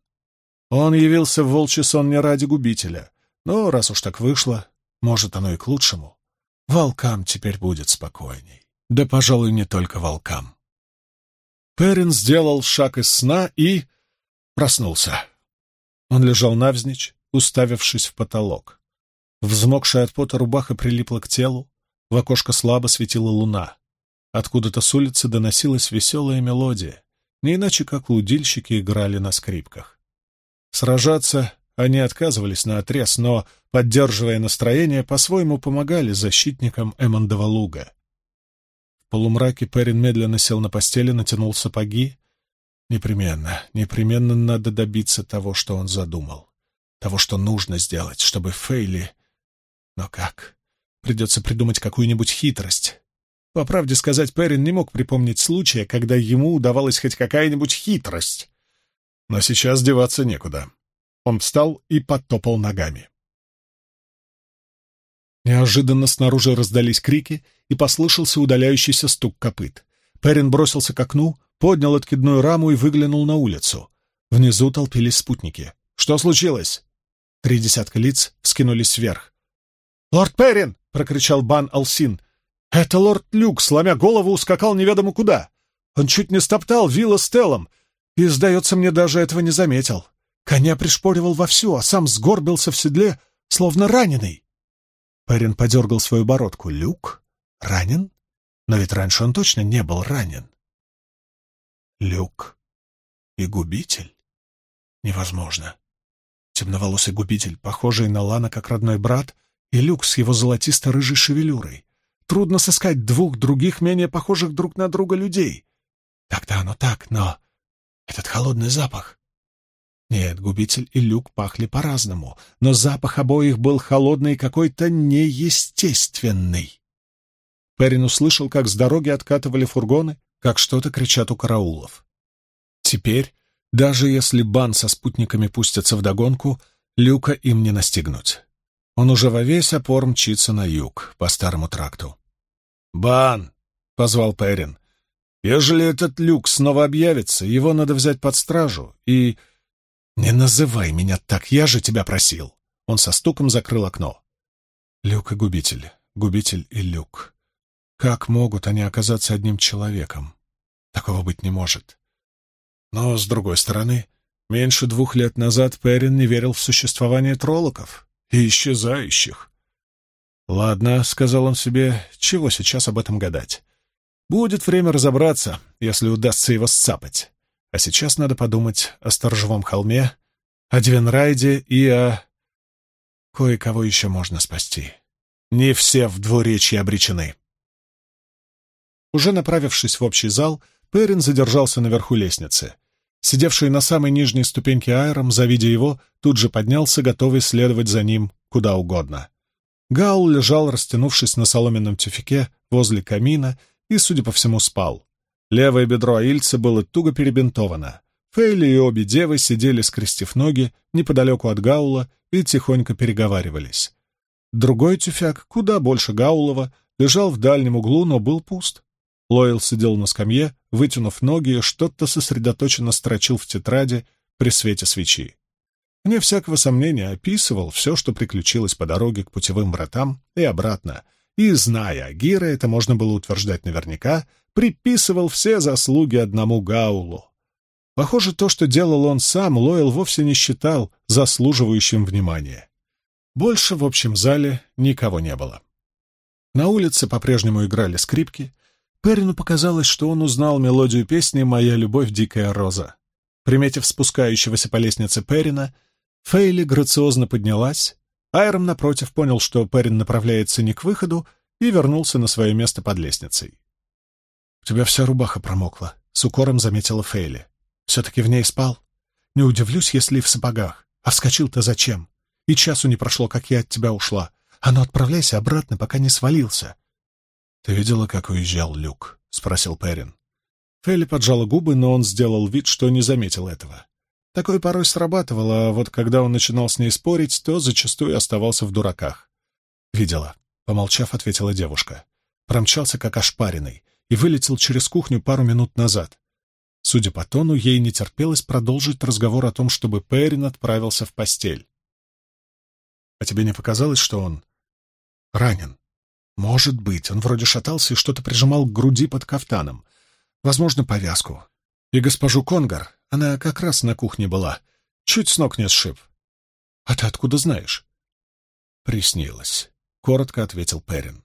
Он явился в волчий сон не ради губителя, но раз уж так вышло, может, оно и к лучшему. Волкам теперь будет спокойней. Да, пожалуй, не только волкам. Перин сделал шаг из сна и... проснулся. Он лежал навзничь, уставившись в потолок. Взмокшая от пота рубаха прилипла к телу, в окошко слабо светила луна. Откуда-то с улицы доносилась веселая мелодия, не иначе как лудильщики играли на скрипках. Сражаться они отказывались на отрез, но, поддерживая настроение, по-своему помогали защитникам Эммондова луга. В полумраке Перин медленно сел на постели, натянул сапоги. Непременно, непременно надо добиться того, что он задумал. Того, что нужно сделать, чтобы Фейли... Но как? Придется придумать какую-нибудь хитрость. По правде сказать, Перрин не мог припомнить случая, когда ему удавалась хоть какая-нибудь хитрость. Но сейчас деваться некуда. Он встал и подтопал ногами. Неожиданно снаружи раздались крики, и послышался удаляющийся стук копыт. Перрин бросился к окну, поднял откидную раму и выглянул на улицу. Внизу толпились спутники. «Что случилось?» Три десятка лиц вскинулись вверх. «Лорд Перрин!» — прокричал Бан Алсин. Это лорд Люк, сломя голову, ускакал неведомо куда. Он чуть не стоптал вилла с Телом, и, сдается мне, даже этого не заметил. Коня пришпоривал вовсю, а сам сгорбился в седле, словно раненый. Перин подергал свою бородку. Люк? Ранен? Но ведь раньше он точно не был ранен. Люк и губитель? Невозможно. Темноволосый губитель, похожий на Лана как родной брат, и Люк с его золотисто-рыжей шевелюрой. Трудно сыскать двух других, менее похожих друг на друга людей. Так-то оно так, но этот холодный запах... Нет, губитель и люк пахли по-разному, но запах обоих был холодный и какой-то неестественный. Перин услышал, как с дороги откатывали фургоны, как что-то кричат у караулов. Теперь, даже если бан со спутниками пустятся вдогонку, люка им не настигнуть. Он уже во весь опор мчится на юг, по старому тракту. «Бан!» — позвал Перин. «Ежели этот люк снова объявится, его надо взять под стражу и...» «Не называй меня так, я же тебя просил!» Он со стуком закрыл окно. Люк и губитель, губитель и люк. Как могут они оказаться одним человеком? Такого быть не может. Но, с другой стороны, меньше двух лет назад Перин не верил в существование троллоков и исчезающих. «Ладно», — сказал он себе, — «чего сейчас об этом гадать? Будет время разобраться, если удастся его сцапать. А сейчас надо подумать о Сторожевом холме, о Двенрайде и о... Кое-кого еще можно спасти. Не все в двуречье обречены». Уже направившись в общий зал, Перин задержался наверху лестницы. Сидевший на самой нижней ступеньке Айром, завидя его, тут же поднялся, готовый следовать за ним куда угодно. Гаул лежал, растянувшись на соломенном тюфике возле камина, и, судя по всему, спал. Левое бедро Аильца было туго перебинтовано. Фейли и обе девы сидели, скрестив ноги, неподалеку от Гаула и тихонько переговаривались. Другой тюфяк, куда больше Гаулова, лежал в дальнем углу, но был пуст. Лойл сидел на скамье, вытянув ноги, и что-то сосредоточенно строчил в тетради при свете свечи. Вне всякого сомнения описывал все, что приключилось по дороге к путевым вратам и обратно, и, зная Агира, это можно было утверждать наверняка, приписывал все заслуги одному Гаулу. Похоже, то, что делал он сам, Лойл вовсе не считал заслуживающим внимания. Больше в общем зале никого не было. На улице по-прежнему играли скрипки. Перину показалось, что он узнал мелодию песни «Моя любовь, дикая роза». Приметив спускающегося по лестнице Перина, Фейли грациозно поднялась. Айром, напротив, понял, что Перин направляется не к выходу, и вернулся на свое место под лестницей. «У тебя вся рубаха промокла», — с укором заметила Фейли. «Все-таки в ней спал? Не удивлюсь, если и в сапогах. А вскочил-то зачем? И часу не прошло, как я от тебя ушла. А ну отправляйся обратно, пока не свалился». «Ты видела, как уезжал Люк?» — спросил Перин. Фейли поджала губы, но он сделал вид, что не заметил этого. Такое порой срабатывало, а вот когда он начинал с ней спорить, то зачастую оставался в дураках. «Видела», — помолчав, ответила девушка. Промчался как ошпаренный и вылетел через кухню пару минут назад. Судя по тону, ей не терпелось продолжить разговор о том, чтобы Перин отправился в постель. «А тебе не показалось, что он ранен?» «Может быть. Он вроде шатался и что-то прижимал к груди под кафтаном. Возможно, повязку. И госпожу Конгар она как раз на кухне была. Чуть с ног не сшиб. — А ты откуда знаешь? — Приснилось, — коротко ответил Перин.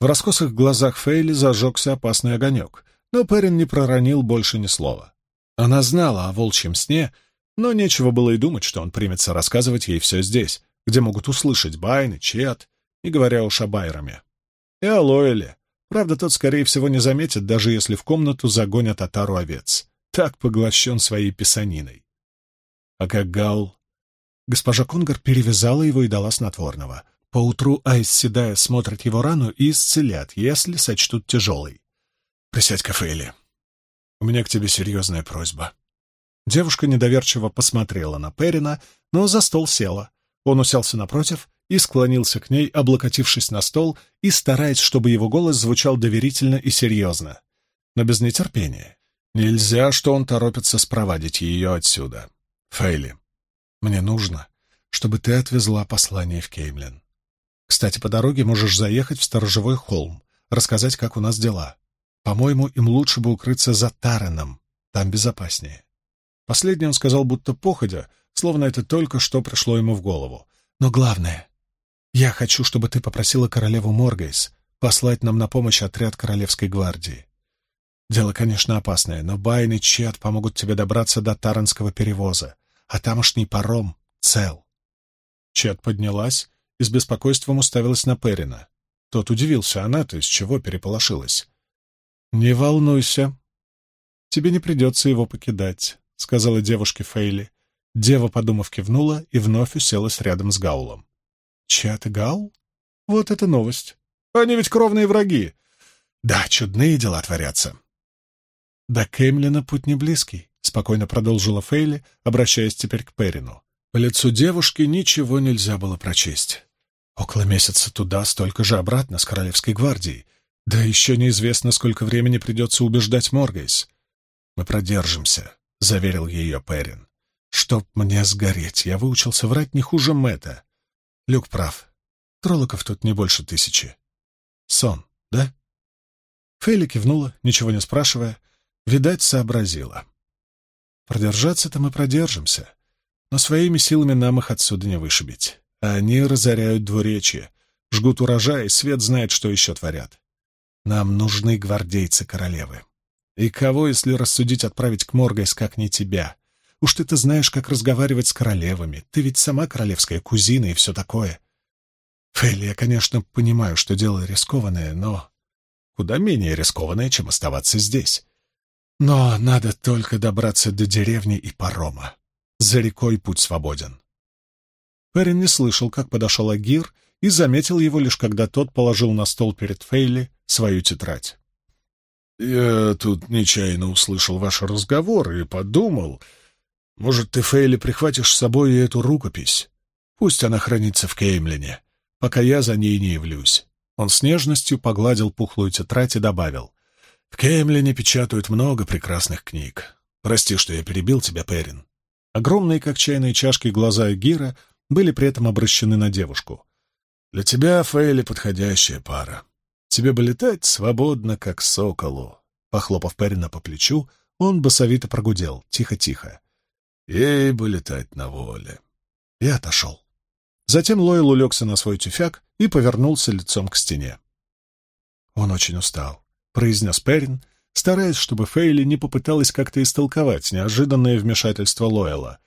В раскосых глазах Фейли зажегся опасный огонек, но Перин не проронил больше ни слова. Она знала о волчьем сне, но нечего было и думать, что он примется рассказывать ей все здесь, где могут услышать Байн и Чет, не говоря уж о Байраме. И о Лоэле. Правда, тот, скорее всего, не заметит, даже если в комнату загонят отару овец так поглощен своей писаниной. А как Гал? Госпожа Конгар перевязала его и дала снотворного. Поутру Айс Седая смотрит его рану и исцелят, если сочтут тяжелой. Присядь, Кафейли. У меня к тебе серьезная просьба. Девушка недоверчиво посмотрела на Перина, но за стол села. Он уселся напротив и склонился к ней, облокотившись на стол и стараясь, чтобы его голос звучал доверительно и серьезно, но без нетерпения. Нельзя, что он торопится спровадить ее отсюда. Фейли, мне нужно, чтобы ты отвезла послание в Кеймлин. Кстати, по дороге можешь заехать в сторожевой холм, рассказать, как у нас дела. По-моему, им лучше бы укрыться за Тареном, там безопаснее. Последнее он сказал будто походя, словно это только что пришло ему в голову. Но главное, я хочу, чтобы ты попросила королеву Моргейс послать нам на помощь отряд Королевской гвардии. Дело, конечно, опасное, но Байн и Чет помогут тебе добраться до Таранского перевоза, а тамошний паром цел. Чет поднялась и с беспокойством уставилась на Перина. Тот удивился, она-то из чего переполошилась. «Не волнуйся, тебе не придется его покидать», — сказала девушке Фейли. Дева, подумав, кивнула и вновь уселась рядом с Гаулом. «Чет и Гаул? Вот это новость. Они ведь кровные враги. Да, чудные дела творятся. «До Кемлина путь не близкий», — спокойно продолжила Фейли, обращаясь теперь к Перину. По лицу девушки ничего нельзя было прочесть. Около месяца туда, столько же обратно, с Королевской гвардией. Да еще неизвестно, сколько времени придется убеждать Моргейс. «Мы продержимся», — заверил ее Перин. «Чтоб мне сгореть, я выучился врать не хуже Мэтта. Люк прав. Троллоков тут не больше тысячи. Сон, да?» Фейли кивнула, ничего не спрашивая, Видать, сообразила. Продержаться-то мы продержимся, но своими силами нам их отсюда не вышибить. А они разоряют двуречье, жгут урожай, и свет знает, что еще творят. Нам нужны гвардейцы королевы. И кого, если рассудить, отправить к Моргайс, как не тебя? Уж ты-то знаешь, как разговаривать с королевами. Ты ведь сама королевская кузина и все такое. Фелли, я, конечно, понимаю, что дело рискованное, но куда менее рискованное, чем оставаться здесь. Но надо только добраться до деревни и парома. За рекой путь свободен. Перин не слышал, как подошел Агир, и заметил его лишь когда тот положил на стол перед Фейли свою тетрадь. «Я тут нечаянно услышал ваш разговор и подумал, может, ты, Фейли, прихватишь с собой эту рукопись? Пусть она хранится в Кеймлине, пока я за ней не явлюсь». Он с нежностью погладил пухлую тетрадь и добавил. «В Кеймлине печатают много прекрасных книг. Прости, что я перебил тебя, Перин». Огромные, как чайные чашки, глаза Гира были при этом обращены на девушку. «Для тебя, Фейли, подходящая пара. Тебе бы летать свободно, как соколу». Похлопав Перина по плечу, он басовито прогудел, тихо-тихо. «Ей бы летать на воле». И отошел. Затем Лойл улегся на свой тюфяк и повернулся лицом к стене. «Он очень устал», — произнес Перин, стараясь, чтобы Фейли не попыталась как-то истолковать неожиданное вмешательство Лойла.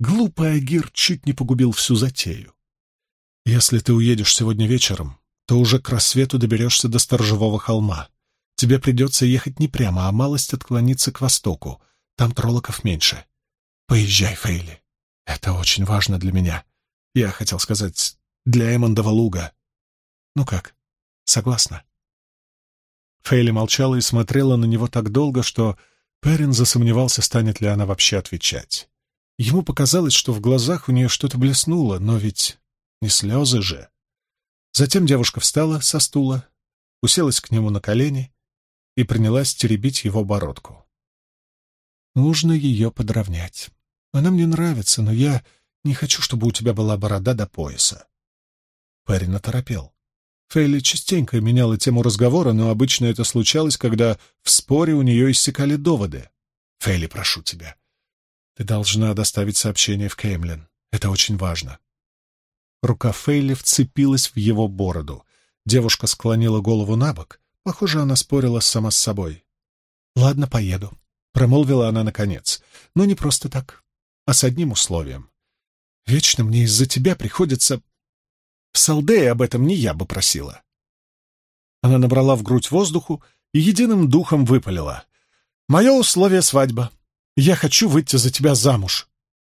Глупый Агир чуть не погубил всю затею. «Если ты уедешь сегодня вечером, то уже к рассвету доберешься до Сторожевого холма. Тебе придется ехать не прямо, а малость отклониться к востоку. Там троллоков меньше. Поезжай, Фейли. Это очень важно для меня. Я хотел сказать, для Эммондова луга. Ну как, согласна?» Фейли молчала и смотрела на него так долго, что Перин засомневался, станет ли она вообще отвечать. Ему показалось, что в глазах у нее что-то блеснуло, но ведь не слезы же. Затем девушка встала со стула, уселась к нему на колени и принялась теребить его бородку. Нужно ее подровнять. Она мне нравится, но я не хочу, чтобы у тебя была борода до пояса. Парень оторопел. Фейли частенько меняла тему разговора, но обычно это случалось, когда в споре у нее иссякали доводы. «Фейли, прошу тебя, ты должна доставить сообщение в Кеймлин. Это очень важно». Рука Фейли вцепилась в его бороду. Девушка склонила голову на бок. Похоже, она спорила сама с собой. «Ладно, поеду», — промолвила она наконец. «Но не просто так, а с одним условием. Вечно мне из-за тебя приходится в Салдее об этом не я бы просила. Она набрала в грудь воздуху и единым духом выпалила. «Мое условие — свадьба. Я хочу выйти за тебя замуж.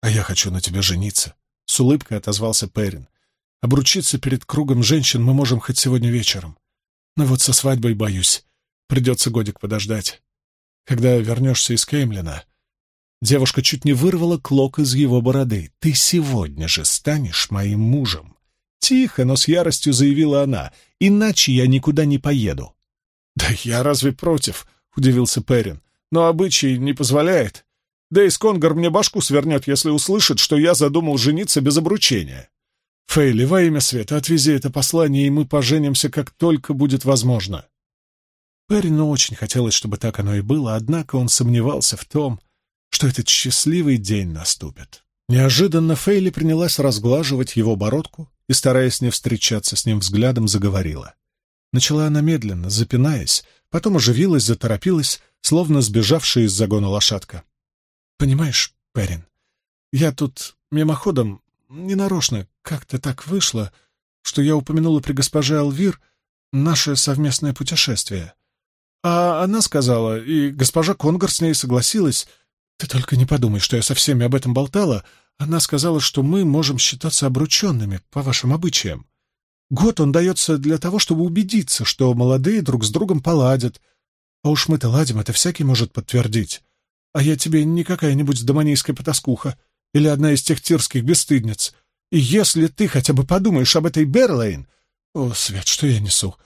А я хочу на тебе жениться», — с улыбкой отозвался Перин. «Обручиться перед кругом женщин мы можем хоть сегодня вечером. Но вот со свадьбой боюсь. Придется годик подождать. Когда вернешься из Кеймлина...» Девушка чуть не вырвала клок из его бороды. «Ты сегодня же станешь моим мужем». Тихо, но с яростью заявила она. «Иначе я никуда не поеду». «Да я разве против?» — удивился Перин. «Но обычай не позволяет. Да и Сконгар мне башку свернет, если услышит, что я задумал жениться без обручения. Фейли, во имя света, отвези это послание, и мы поженимся, как только будет возможно». Перину очень хотелось, чтобы так оно и было, однако он сомневался в том, что этот счастливый день наступит. Неожиданно Фейли принялась разглаживать его бородку и, стараясь не встречаться с ним взглядом, заговорила. Начала она медленно, запинаясь, потом оживилась, заторопилась, словно сбежавшая из загона лошадка. «Понимаешь, Перин, я тут мимоходом, ненарочно, как-то так вышло, что я упомянула при госпоже Алвир наше совместное путешествие. А она сказала, и госпожа Конгар с ней согласилась, ты только не подумай, что я со всеми об этом болтала. Она сказала, что мы можем считаться обрученными по вашим обычаям. Год он дается для того, чтобы убедиться, что молодые друг с другом поладят. А уж мы-то ладим, это всякий может подтвердить. А я тебе не какая-нибудь домонийская потаскуха или одна из тех тирских бесстыдниц. И если ты хотя бы подумаешь об этой Берлейн... О, Свет, что я несу?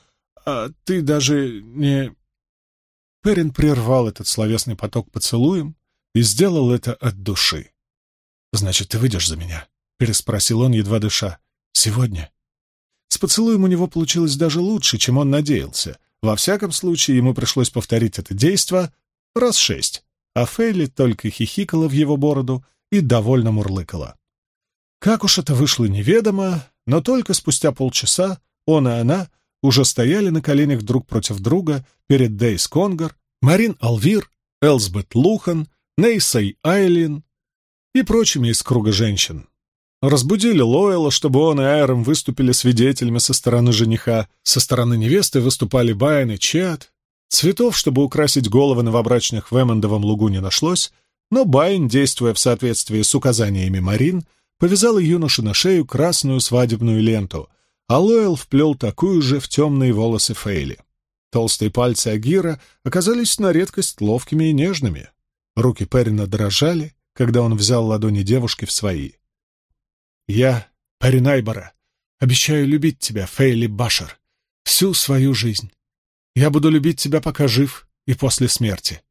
А ты даже не... Перин прервал этот словесный поток поцелуем, и сделал это от души. «Значит, ты выйдешь за меня?» — переспросил он, едва дыша. «Сегодня?» С поцелуем у него получилось даже лучше, чем он надеялся. Во всяком случае, ему пришлось повторить это действо раз шесть, а Фейли только хихикала в его бороду и довольно мурлыкала. Как уж это вышло неведомо, но только спустя полчаса он и она уже стояли на коленях друг против друга перед Дейс Конгар, Марин Алвир, Элсбет Лухан Нейсой Айлин и прочими из круга женщин. Разбудили Лойла, чтобы он и Айром выступили свидетелями со стороны жениха. Со стороны невесты выступали Байен и Чиат. Цветов, чтобы украсить головы новобрачных в Эммондовом лугу не нашлось, но Байн, действуя в соответствии с указаниями Марин, повязала юноше на шею красную свадебную ленту, а Лоэл вплел такую же в темные волосы Фейли. Толстые пальцы Агира оказались на редкость ловкими и нежными. Руки Перина дрожали, когда он взял ладони девушки в свои. «Я, Перин Айбора, обещаю любить тебя, Фейли Башер, всю свою жизнь. Я буду любить тебя, пока жив и после смерти.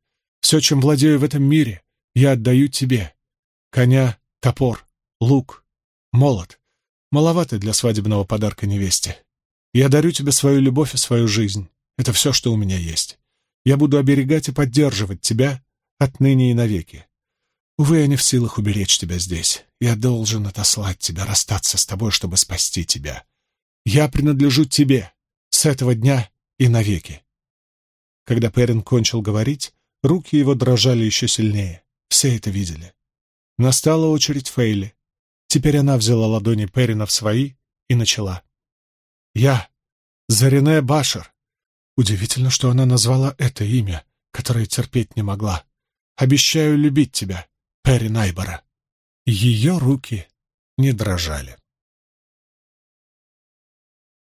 Все, чем владею в этом мире, я отдаю тебе. Коня, топор, лук, молот. Маловато для свадебного подарка невесте. Я дарю тебе свою любовь и свою жизнь. Это все, что у меня есть. Я буду оберегать и поддерживать тебя отныне и навеки. Увы, я не в силах уберечь тебя здесь. Я должен отослать тебя, расстаться с тобой, чтобы спасти тебя. Я принадлежу тебе с этого дня и навеки. Когда Перин кончил говорить, руки его дрожали еще сильнее. Все это видели. Настала очередь Фейли. Теперь она взяла ладони Перина в свои и начала. «Я, Зарине Башер». Удивительно, что она назвала это имя, которое терпеть не могла. «Обещаю любить тебя, Перин Айбора». Ее руки не дрожали.